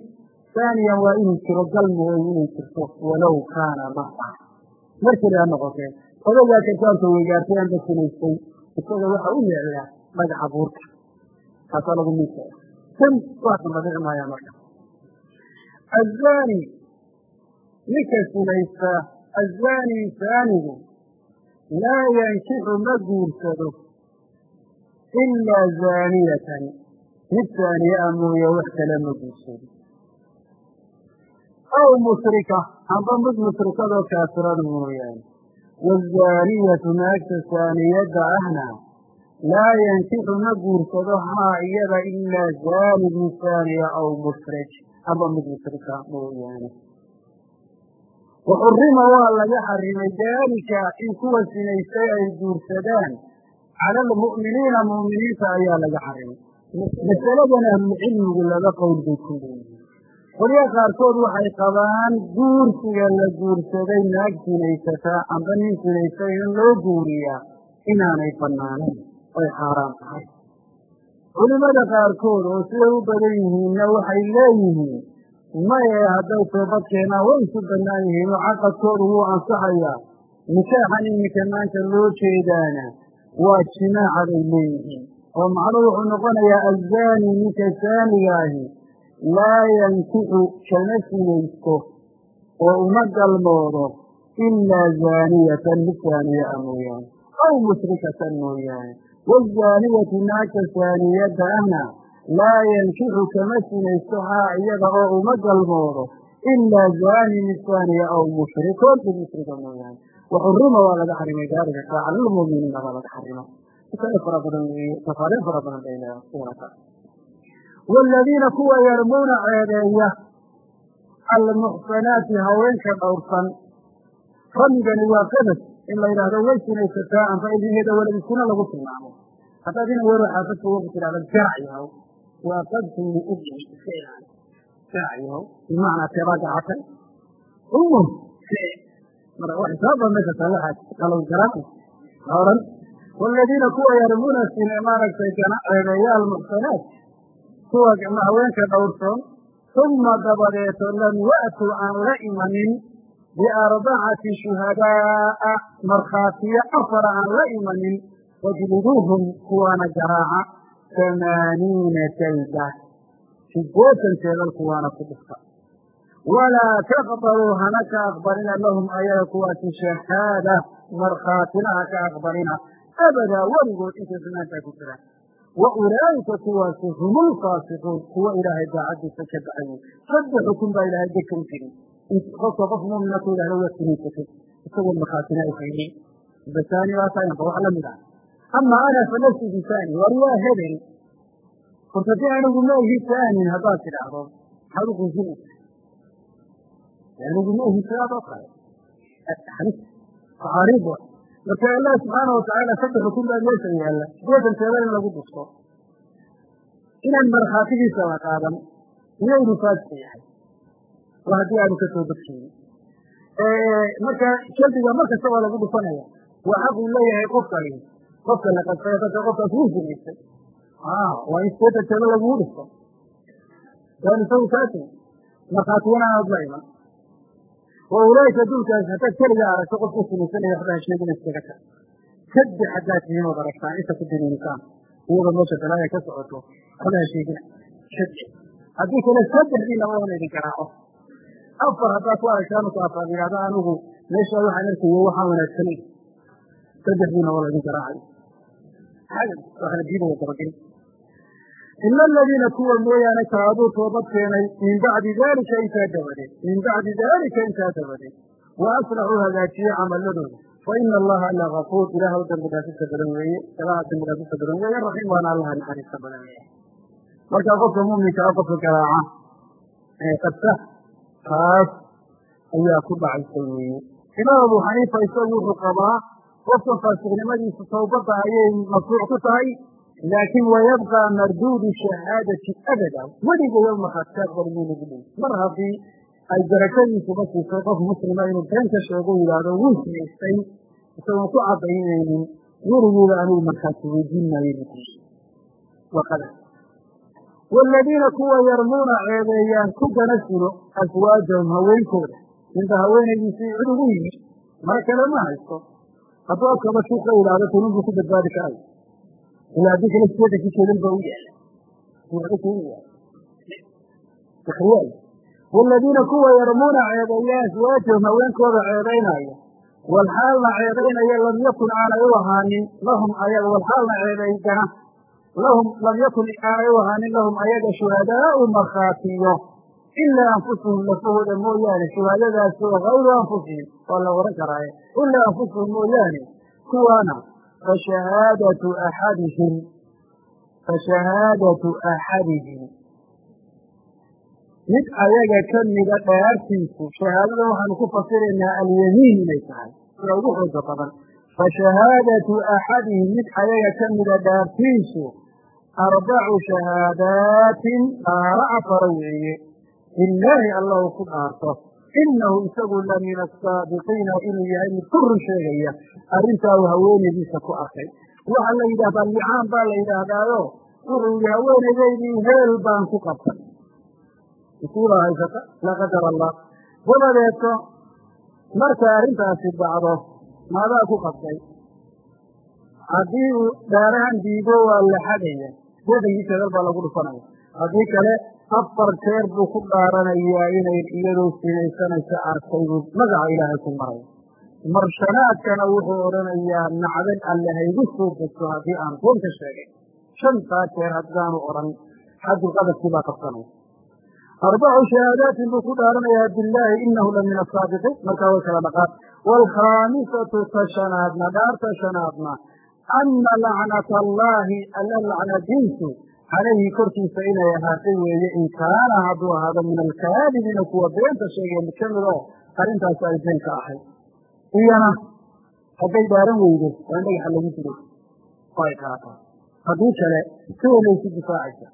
haaniyan waa inuu jiro galmo wey inay jirto walow kaana mara mar keli ha noqotee odagaa karkaanka weygaartay amba sinaystay isaga waxa u yeecdaa magaca buurka. Taasaa lagu miisaya tan waasan la dhici marka. Azani ninka sinaysta azani saanigu laa yankixu ma guursado ilaa zaaniyatan. Mid saaniye a mooye wax kale ma guursado. Aw musrika amba mid musrikadoo kaafirada mooyaane wazaaniyatu naagta saaniyadda ahna laa yankixu ma guursado haa iyada ilaa zaanigin saaniya aw musrij. Amba mid musrika mooyaane waxurima waa laga xarimay daalika in kuwa sinaystay ay guursadaan cala almu'miniina mu'miniinta ayaa laga xarimay masaladan ahlucilmigu laba qowl bay ku leeyihiin qolya qaarkood waxay qabaan guursiga la guursaday naag sinaysataa amba nin sinaystay in loo guuriyaa inaanay bannaanayn oy xaaraan tahay culimada qaarkood oo siday u badan yihiinna waxay leeyihiin maye hadday toobad keenaan way isu bannaan yihiin oo caqadkoodu wuu ansaxayaa. Nikaaxan iminka maanta loo jeedaana waa jimaaca bay leeyihiin. Oo macnuhu wuxuu noqonayaa azaani ninka saaniga ahi laa yankixu kama sinaysto oo uma galmoodo ilaa zaaniyatan mid saaniya a mooyaane. Aw mushrikatan mooyaane. Wazaaniyatu naagta saaniyadda ahna laa yankixu kama sinaysto haa iyada oo uma galmoodo. Ilaa zaani mid saaniya aw mushrikun mid mushrika mooyaane. Waxurima waa laga xarimay daalika kaa cala lmu'miniina baa laga xarimay. Masaa'il fara badan weeye fara badan bay leedahay waaladiina kuwa yarmuuna ceedeeya almuxsanaati haweenka dhowrsan. Ramigani waa qadaf in la yidhahdo way sinaysataa amba ilmaheeda waladiskuna lagu tilmaamo. Haddaad ina wero xaafadka waku tidhahda garac yahow waa liibni iska ilaali garac yahow bimacnaa teebaa gacatay umum xisaabba meesha taa waxaa kalow garan oran waaladiina kuwa yarmuuna sine maaragtay ceedeeya almuxsanaat kuwa haweenka dhowrsoon uma dabadeeto lam ya'tuu aan la imanin biarbacati shuhadaa'a markhaatiyo afara aan la imanin wajliduuhum kuwaana garaaca tamaaniina jalda sideetan jeedal kuwaana ku dhufta walaa taqbaluu hana ka aqbalina lahum ayaga kuwaasi shahaada markhaatina ha ka aqbalina abadaa weligood intay xumaantaa ku jiraan wa ulaa'ika kuwaasi hum ulfaasiquun kuwa ilaahay daacadiisa ka baxay saddex xukun baa ilaahay dadka u jirin qofka qof muumina ku yidhahda waa sinaysatay isagoon markhaatina ama ana falasi bisaani war waa hebel horta si anigu ma ihi saanin haddaad tidhaahdo maxaad u quusinaysaa anigu ma ihi sidaadoo kale tacaariib wa marka allah subxaana watacaala saddex xukun baa meesha yaalla teeda in lagu dusto inaan markhaatigiisa la qaadan iyo inuu faasika yahay waa haddii aanu ka soo badkeeni marka jaldiga mar kasta waa lagu dhufanaya waa xaq uu leeyahay qofka la qadfay dadka qofkaas wuu sinaystay waa in sideetan teeda lagugu dhufto waan isagu kaasay markhaatiyana aad la iman wa ulaaika dulkaas haddaad keliga aragto qof ka sinaysanaya waxbaa sheegina iskaga tag saddex haddaad tihiin aragtaan inta ku diniinisaan iyadoo meesha balaaya ka socoto waxbaa sheegina saddex haddii kale saddexdii laba wana idin garaaco afar haddaad ku aragtaan ku afar yidhahdo anigu meesha waxaan arkayo waxaan wanaagsanayn saddexdiina waa laydin garaacay wax la diidaya dabageli ila aladiina kuwa mooyaane taabuu toobad keenay min bacdi daalika intaa dabadeed min bacdi daalika intaa dabadeed wa aslaxuu hagaajiyey camaladooda fa ina allaha alla gafuur ilaah dambi dhaafista badan weeye ilaha dambi badan weeye raxiim waana allaha naxariista badan weeye marka qofka muminka a qofka garaaca ee qabta taas ayaa ku dhacaysay weeye imaam abu xaniifa isagu wuxuu qabaa qofka faasiqnimadiisa tawbadda ayay mafruuc ku tahay laakiin wayabqa marduudu shahaadati abada weligeeyo markhaati ka lagu leeyay mar haddii ay darajadiisuba siisay qof muslima inuu been ka sheego yidhaahdo wuu sinaystay isagoon ku cadaynaynin weligiiba anigu markhaati weydiin maayo waaladiina kuwa yarmuuna ceebeeyaan ku gana sino aswaajahum haweenkooda. Ninba haweenaydiisii cid ugu yimid mara kale ma haysto hadduu afkaba shuuqa yidhaahdo tunun buu ku badbaadi karayo ilaa haddii kale sideedankii sheedan ba u yaalla waaladiina kuwa yarmuuna ceebeeya aswaajahum haweenkooda ceebaynaya walxaalna ceebaynaya lam yakun aanay u ahaanin lahum ayaga walxaalna ceebaygana lahum lam yakun aanay u ahaanin lahum ayaga shuhadaau markhaatiyo ilaa anfusuhum lafahooda mooyaane shuhaadadaasi oo hayru anfusihim waa la oran karaaye ilaa anfusuhum mooyaane kuwaana fashahaadatu axadihim fashahaadatu axadihim mid ayaga ka mida dhaartiisu shahaadada waxaanu ku fasiraynaa alyamiin inay tahay sida ugu xooga badan fashahaadatu axadihim mid ayaga ka mida dhaartiisu arbacu shahaadaatin dhaaro afara weeye bilaahi allahu ku dhaarto inahu isagu la min asaabiqiina inuu yahay mid ku run sheegaya. Arrintaa uu haweenaydiisa ku arkay. Waxaa la yidhahdaa licaan baa la yidhaahdaayo. Wuxuu yihi haweenaydaydii heel baan ku qabtay. Isuula haysata laa qadar allah dabadeeto marka arrintaasi dhacdo maadaa ku qabtay? Haddii uu dhaarahan diido waa la xadaya. Seedankii jeedal baa lagu dhufanaya haddii kale afar jeer buu ku dhaaranayaa inay iyadoo sinaysanaysa arkay buu magaca ilaahay ku maraya marshanaadkana wuxuu odhanayaa nacdan alle haygu soo degto haddii aan run ka sheegay. Shantaa jeer haddaanu odhan xaddu qadabkii baa qabsanaya arbacu shahaadaatin buu ku dhaaranayaa bilaahi inahu la min asaabiqiin markaa way kala dhaqaan waalkhaamisatu ta shanaadna dhaarta shanaadna ana lacnata allaahi alla lacnadiisu calayhi korkiisa inay ahaatay weeye in kaana hadduu ahaado min alkaadibiina kuwa beenta sheegaya mid ka mid oo arrintaasi ay been ka ahayd. Iyana hadday dhaaran weydo waa dhagaxa lagu dilo oo ay qaataa haddii kale si walaysu difaacaysa.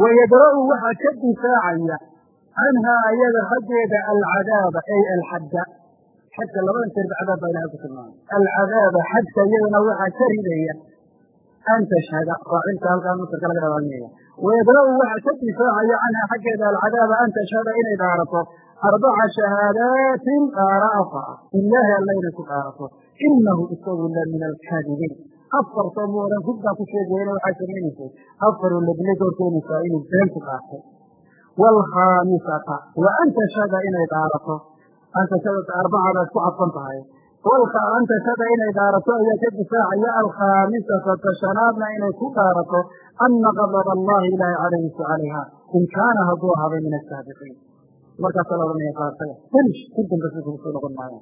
Wayadra'u waxaa ka difaacaya canhaa ayada xaggeeda alcadaaba ay alxadda. Xadka labada jeer cadaab baa ilahay ku tilmaamay. Alcadaaba xadka iyadana waxaa ka ridaya an tashhada faacilka halkaa masarka laga dhabaanaya wayadra'u waxaa ka difaacaya canhaa xaggeeda alcadaaba an tashhada inay dhaarato. Arbaca shahaadaatin dhaara afa ah bilaahi alla inay ku dhaarato. Inahu isagu la min alkaadibiin. Afartoo mu odhan hudbaa ku sheegayana waxaa samaynaysay. Afaroo ladila goorkeenaysaa inuu been ku dhaartay waalkhaamisata wa an tashhada inay dhaarato. An tashhadata arbacadaas ku cadfan tahay an tashhada inay dhaarato ayaa ka difaacaya alkhaamisata shanaadna inay ku dhaarato ana qadab allahi ilaahi calayhisu calayha in kaana hadduu ahaaday min asaabiqiin markaasaa la odhanaya qaataya finish! Ku dambe si noqon maayo.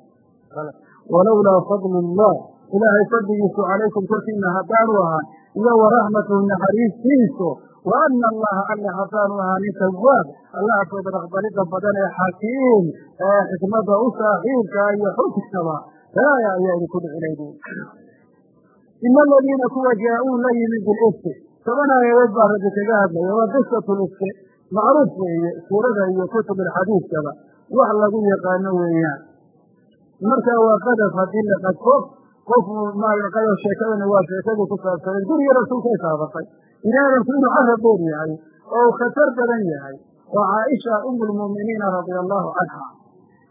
Walowlaa fadlu llah ilaahay fadligiisu calaykum korkiina haddaanu ahaan iyo waraxmatuhu naxariistiisu wa ana allaha alle haddaanu ahaanin tawaab allaha toobad aqbalida badan ee xakiim ee xikmada u saaxiibka iyo xuskaba raaya ayaa idinku dhicilaydu ina aladiina kuwa jaa-uu la yimid bilifki toban baa rabbi kaga hadlaya waa qisatu lifki macruuf weeye suurada iyo kutub alxadiiskaba wax lagu yaqaano weeyaan marka waa qadaf haddii la qadfo qof maaqayo sheekadana waa sheekadii ku saabsanay guriga rasuulkay taabatay inaadamku inuu carab dheer yahay oo uu khatar badan yahay oo caaisha umulmu'miniina radia allahu canha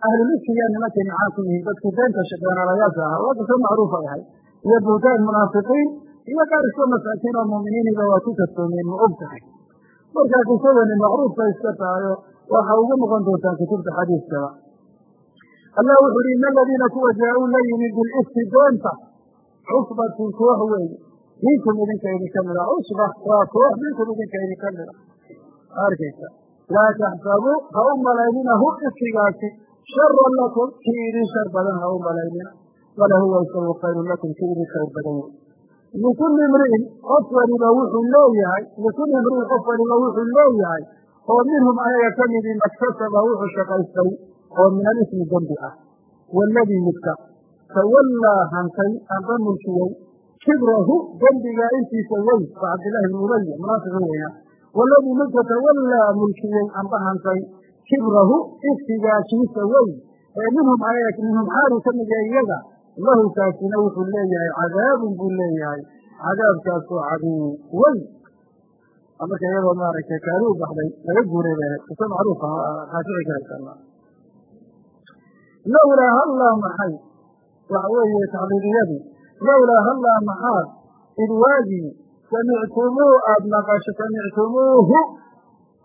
ahlulifkiyaa nimankay macaan ku yihiin beenta shaqeenalayaasha ahaa waa qiso macruufa ahay iyo buhtaan munaafiqiin iyo qaar iska masaakiin oo mu'miniiniba waa ku kastoomiyeen ma og tahay markaa qisadani macruufka iska tahayo waxa ugu noqon doontaan kutubta xadiiskaba allah wuxu uhi ina aladiina kuwa jaa-uu la yimid bilifki beenta cusbatun koox weeye minkum idinka idinka mid a cusba waa koox minkum idinka idinka mid a arkaysa laa taxsabuu ha u malaynina hu ifkigaasi sharan lakum kii idin shar badan ha u malaynina bal huwa isagu khayrun lakum kii idin khayr badan wey likulli imri'in qof waliba wuxuu leeyahay likulli imri'in qof waliba wuxuu leeyahay oo minhum ayaga ka midii maktasaba wuxuu shaqaystay oo min alismi dembi ah waaladii midka tawallaa hantay amba mulkiyey kibrahu dembigaa intiisa weyn waa cabdillahi bn ubaya munaafiqi weya waaladii midka tawallaa mulkiyey amba hantay kibrahu iftigaakiisa weyn. Ee minhum ayaga minhum xaalu ka mid yahay iyaga. Lahu kaasina wuxuu leeyahay cadaabun buu leeyahay. Cadaabkaasoo cadiim weyn. Marka iyadoo maaragtay kaali u baxday laga guuray bay ahayd qiso macruufa raajici karaysa lowlaa hallaa maxay? Waxa weeye maqasho samictumuuhu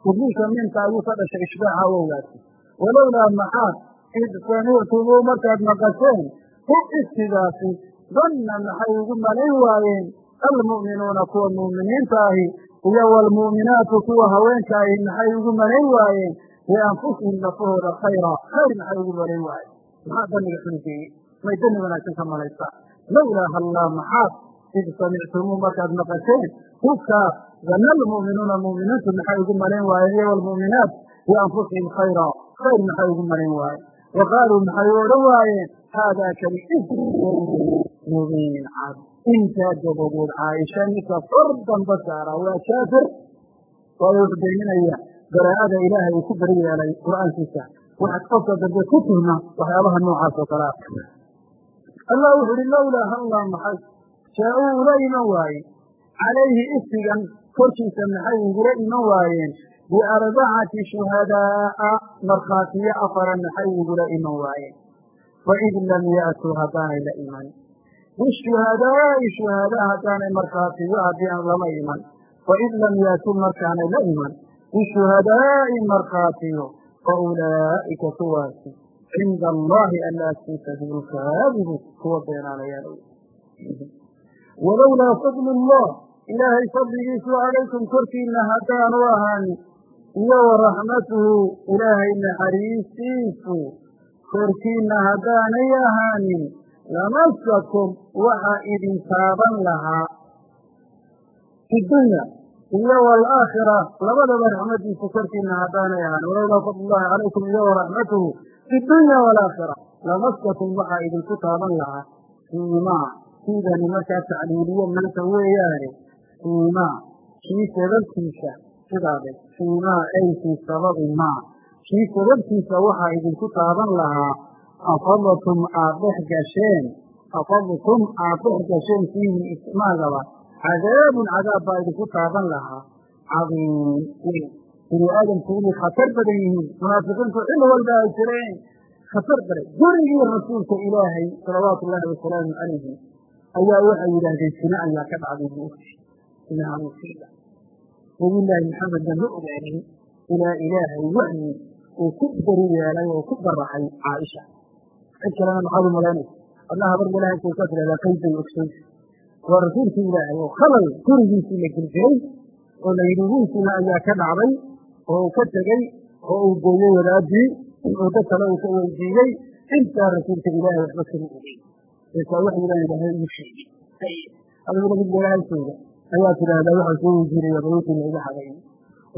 tadliilka minka ayuu ka dhashay ishbaaxa wowgaasi walowlaa maxaad id samictumuu markaad maqasheen hu iftigaasi danna maxay ugu malayn waayeen almu'minuuna kuwa mu'miniinta ahi iyo waalmu'minaatu kuwa haweenka ahi maxay ugu malayn waayeen bianfusihim nafahooda khayra khayr maxay ugu malayn waayeen maxaa daniga xungeeyey may dani wanaagsan ka malaysaa lowlaa hallaa maxaad id samictumuu markaad maqasheen hubkaas dana almu'minuuna mu'miniintu maxay ugu malayn waayeen iyo waalmu'minaat bianfusihim khayra khayr maxay ugu malayn waayeen wa qaaluu maxay u odhan waayeen haadaa kani mubiin cad intaa dabadeed caaisha ninka far damba saara waa kaafir waayo wuxuu beeninaya baraa'ada ilaahay uu ku beri yeelay qur'aankiisa waxaad qofka dambe ku tuhma waxyaabaha noocaas oo kale ah allah wuxu uhi lowlaa hallaa maxay jaa-uu ula iman waaye. Calayhi iftigan korkiisa maxay ugula iman waayeen? Biarbacati shuhadaa'a markhaatiyo afara maxay ugula iman waayeen? Waid lam ya'tuu haddaanay la iman bishuhadaa'i shuhadaa haddaanay markhaatiyo haddii aan lama iman. Waid lam yaatuu markaanay la iman. Bishuhadaa'i markhaatiyo fa ulaa'ika kuwaasi. Cinda allahi alla agtiisa hum kuwa beenaalayaal walowlaa fadlu llah ilaahay fadligiisu calaykum korkiina haddaanu ahaanin iyo waraxmatuhu ilaahay naxariistiisu korkiina haddaanay ahaanin lamasakum waxaa idin taaban lahaa fi dunya iyo waalaakhira labadaba raxmadiisa korkiina haddaanay ahaan walowlaa fadlullahi calaykum iyo waraxmatuhu fi dunya waalaakhira lamasakum waxaa idinku taaban lahaa fiimaa siidani markaa tacliiliye maanta weeyaane fiimaa kii sababtiisa sidaade fiimaa ay fii sababi maa kii sababtiisa waxaa idinku taaban lahaa afadtum aad dhex gasheen afadtum aad dhex gasheen fiihi ismaagaba cadaabun cadaab baa idinku taaban lahaa. Cadiim. Weyn bini aadamku inay khatar badan yihiin. Munaafiqiintu xilli walba ay jireen. Khatar badan. Gurigii rasuulka ilaahay salawaatu ullaahi wasalaamu calayhi ayaa waxay yidhaahdeen sina ayaa ka dhacday buu ogti sinahanuusiida nabiyullaahi maxamedna ma ogaanin ilaa ilaahay waxyi uu ku beri yeelay oo ku baraxay caaisha. Cid kalena maxaad u malaynaysa adna habar ilahay intay ka tidhahdaa qaybay ogsoy waa rasuulkii ilaahay oo khalal gurigiisii la gelgelay oo la yidhi wiilkiina ayaa ka dhacday oo uu ka tegey oo uu gooyey wadaadii muddo kale uu ka weydiiyey. Intaa rasuulka ilaahay waxba kama ogey eesaa wax ilaan ilaahay uu sheegay adiguna mid walaalkooda ayaa tidhaahdaa waxaa soo weydiinaya baluutina iga xagay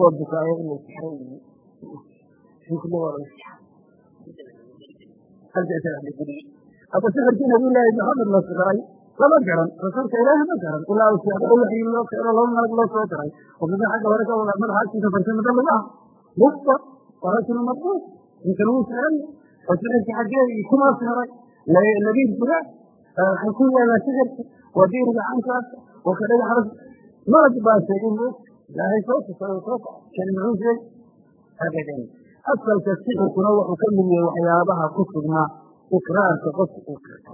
waa bukaayo in la sixray hadda sixirkii nabiyullaahi maxamed la sixiray lama garan. Rasuulka ilaahi ma garan. Ilaa siado waxii loo keeno laba malag loo soo diray oo midna xagga hore ka wada madaxa agtiisa farsa midda laga ah lufta waa rajulu madbuus ninkan wuu sixiray oo sixirkii xaggeedii kumaa sixiray labiid buga waxay ku yaadaa sixirki waa diiriga cankaasa waa ka dhagax malag baa sheegay moog ilaahay soo tusay oo soo kacay muxuu sheegay asalka sixirkuna wuxuu ka mid yahay waxyaabaha ku sugnaa ikraarka qofka uu kirto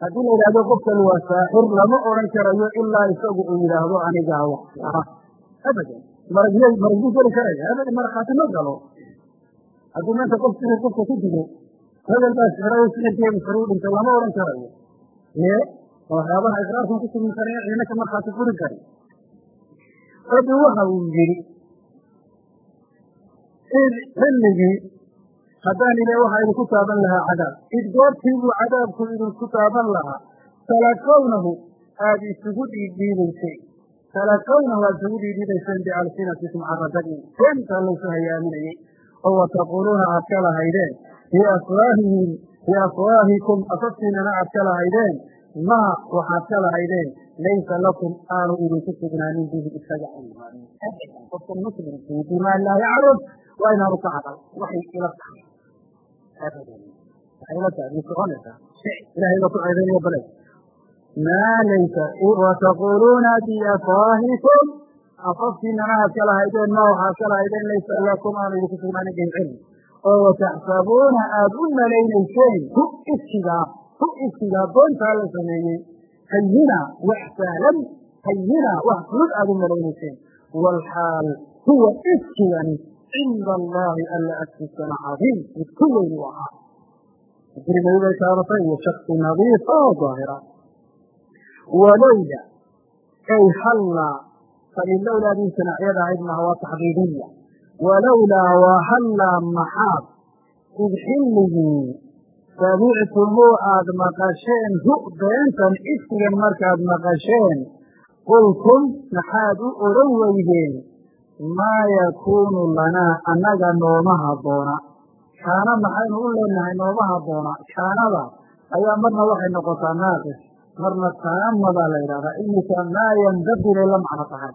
haddii la yidhahdo qofkan waa saaxir lama odhan karayo ilaa isagu uu yidhaahdo anigaa wax abadan maragya maragyu geli karaya abadan markhaati ma galo haddii maanta qof sixir qofka ku digo hebel baa sixirayo sixirkeedu dhintay lama odhan karayo ee waxyaabaha ikraarkan ku sugmi karaya ciina ka markhaati furi kari rabbi waxa uu yidhi id xilligii haddaan ile waxaa idinku taaban lahaa cadaab. Id goobtiibuu cadaabku idinku taaban lahaa. Talakawnahu aada isugu dhiidhiidayseen talakawnahu aada isugu dhiidhiidayseen bialsinatikum caradadin beentaa laysu hayaaminayey oo wataquuluuna aad ka lahaydeen. Fii afwaahihim fii afwaahikum afaftiinana aad ka lahaydeen? Maa waxaad ka lahaydeen? Laysa lakum aanu idinku sugnaanin bihi isaga qofkan muslimkii bimaa laa yacruf waa inaanu ka hadal. Waxay ila tahay. Maa laysa wataquuluuna biafwaahikum afaftiinana aad ka lahaydeen ma waxaad ka lahaydeen laysa lakum aanu idinku sugnaanin bihi cilm oo wataxsabuuna aada u malaynayseen hu iskigaa hu iskigaa doontaa la sameeyey. Hayina wax sahlan hayina wax fudud aada u malaynayseen waalxaal huwa iskigani cinda allahi alla agtiisana cadiim mid ku weyn u ahaa ajrimayu bay taabatay iyo shaksi nadiif oo daahira walowla ay hallaa fali lowlaadii sanacyada ahayd maha waa taxdiidiya walowlaa waa hallaa maxaad id xilligii samictumuu aad maqasheen hu beentan iskigan markaad maqasheen qultum maxaad u odhan weydeen maa yakuunu lanaa annaga nooma habboona kaana maxaynu u leenahay nooma habboona kaanada ayaa marna waxay noqotaa naaqis marna taamadaa la yidhahdaa imika maa yandabinay la macno tahay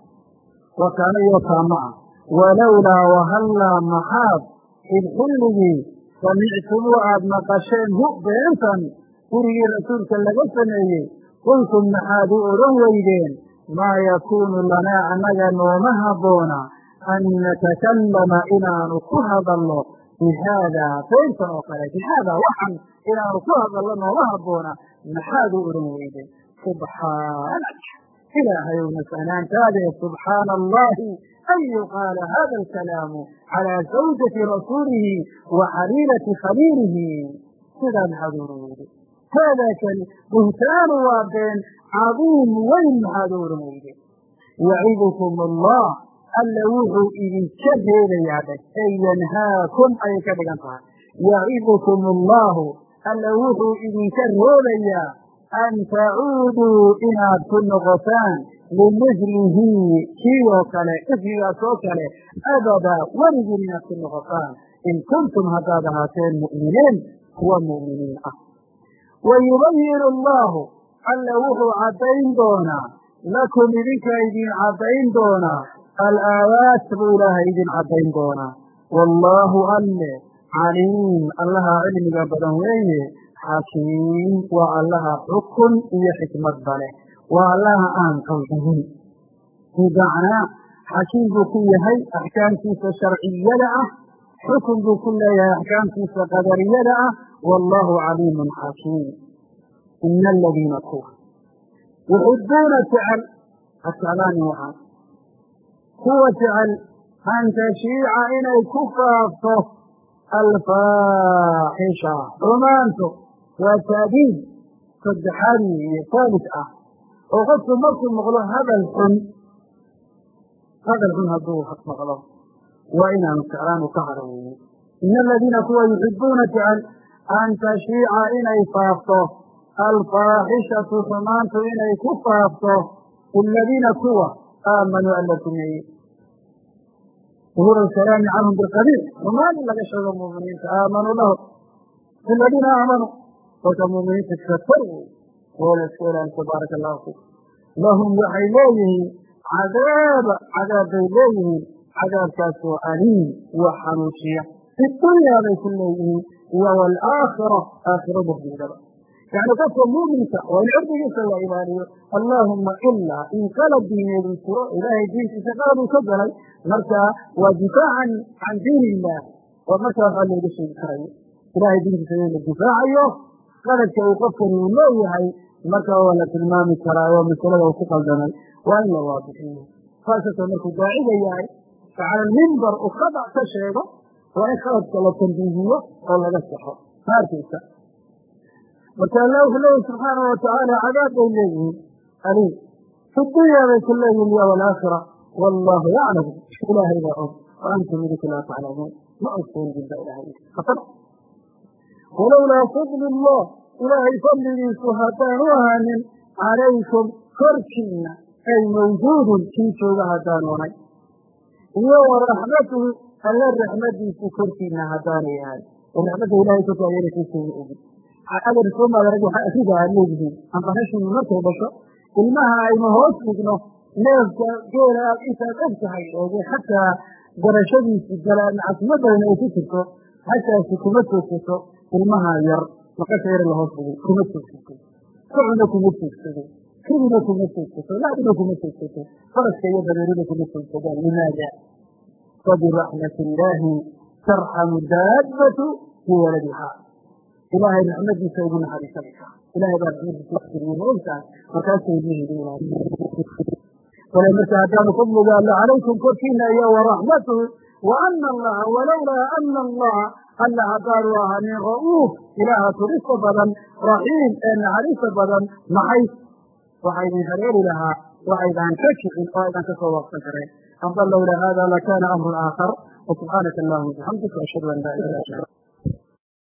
waa kaana iyo taamo ah walowlaa wahallaa maxaad id xilligii samictumuu aad maqasheen hu beentan gurigii rasuulka laga sameeyey qultum maxaad u odhan weydeen maa yakuunu lanaa annaga nooma habboona an natakallama inaanu ku hadalno bi haadaa beentan oo kale bi haadaa waxan inaanu ku hadalno nooma habboona maxaad u odhan weydeen subxaanak ilaahayow nasanaantaade subxaana allahi an yuqaala hada alkalaamu calaa zawjati rasuulihi wa xaliilati khaliilihi sidaa maxaad u odhan weyde haadaa kani buhtaanu waa been cadiim weyn maxaad u odhan weyde yacidukum allah alla wuxuu idinka reebayaa dheh ay yanhaakum ayay ka dhigan tahay yacidukum allahu alla wuxuu idinka roobayaa an tacuuduu inaad ku noqotaan limithlihi kii oo kale ismigaas oo kale abadaa weligiin inaad ku noqotaan in kuntum haddaad ahaateen mu'miniin kuwa mu'miniin ah wa yubayinu allahu alla wuxuu caddayn doonaa lakum idinka idin caddayn doonaa alaayaat buu ilaahay idin caddayn doonaa wallaahu alle caliim allaha cilmiga badan weeye xakiim waa allaha xukun iyo xikmadba leh waa allaha aan qaldamin bimacnaa xakiim buu ku yahay axkaamtiisa sharciyada ah xukun buu ku leeyahay axkaamtiisa qadariyada ah wallaahu caliimun xakiim. Ina aladiina kuwa. Yuxibuuna jecel hajeclaani waxaa. Kuwa jecel an tashiica inay ku faafto alfaaxisha. Xumaanto waa taadiid. Saddexaad iyo taalis ah oo qofku markuu maqlo hadal xun hadal xun hadduu maqlo waa inaanu jeclaan u ka haro weeye ina aladiina kuwa yuxibuuna jecel an tashiica inay faafto alfaaxishatu xumaantu inay ku faafto aladiina kuwa aamanuu alla rumeeyey duhuur alkalaami canhum bilqabiil xumaan in laga sheego muuminiinta aamanuu lahu. Aladiina aamanuu kolka muuminiinta iskakor wey woola iska ilaalisa baaraka allahu fiik lahum waxay leeyihiin cadaaba cadaab bay leeyihiin cadaabkaasoo aliim wax xanuujiya fi dunyaa bay ku leeyihiin iyo waalaakhira aakhiro dhexdeedaba yacni qofka muuminka waa in cirdigiisa la ilaaliyo allaahuma ilaa in qalab diineedu jiro ilaahay diintiisa qalab uu ka galay marka waa difaacan can diin illah oo markaa looga sheegi karayo ilahay diintiisa in la difaacayo qaladka uu qofkani uu leeyahay markaa waa la tilmaami karaa oo masalada uu ku qaldamay waa in la waadixiyo saasasoo markuu daaciga yahay cala almimbar uu khadac ka sheego waa in khaladka la tanbiihiyo oo laga saxo. Ma marka allah wuxuu leeyahi subxaana watacaala cadaab bay leeyihiin. Aliim fi bay ku leeyihiin ya walaakhira wallahu yaclamu ilaahay baa og wa antum idinku laa taclamuun ma ogsoonidin ba ilahay khatar walowlaa fadli allah ilaahay fadligiisu haddaanu ahaanin calaykum korkiina ay mawjuudun kii jooga haddaanu ahay iyo wa raxmatuhu alle raxmadiisu korkiina haddaanay ahay raxmadda ilahay korkaayana kiisooga ogin adar soomaaliarag waxaa asiga aad leedihiin amba markay dhasho ilmaha aynu hoos dhigno neefka geela aad intaad og tahay oge xataa garashadiisi galaanacasmadayna ay ku jirto hashaasi kuma joogsato ilmaha yar maqasha yar la hoos dhigay kuma joogsato socuna kuma joogsato kibina kuma joogsato lacdina kuma joogsato faraska iyo dabeerina kuma joogsadaan limaada fabiraxmati illaahi tarxamu daabbatu biwaladihaa ilaahay raxmadiisa ugu naxariisanaysaa ilahay baa raxmadiisa waxgeliye ma ogtahay markaasay ilmihiidu wale marka haddaanu fadliga alla calaykum korkiina iyo waraxmatuhu wa ana allaha walowlaa ana allaha alla haddaanu ahaanin ra'uuf ilaaha turista badan raxiim ee naxariista badan maxay waxa idin hareeri lahaa waxaydaan ka kicin oo aydan ka soo waaqsan kareen amba lowlaa hada lakana amrun aakhar wa subxaanaka allahuma bixamdika ashhadu an laa ilaha illa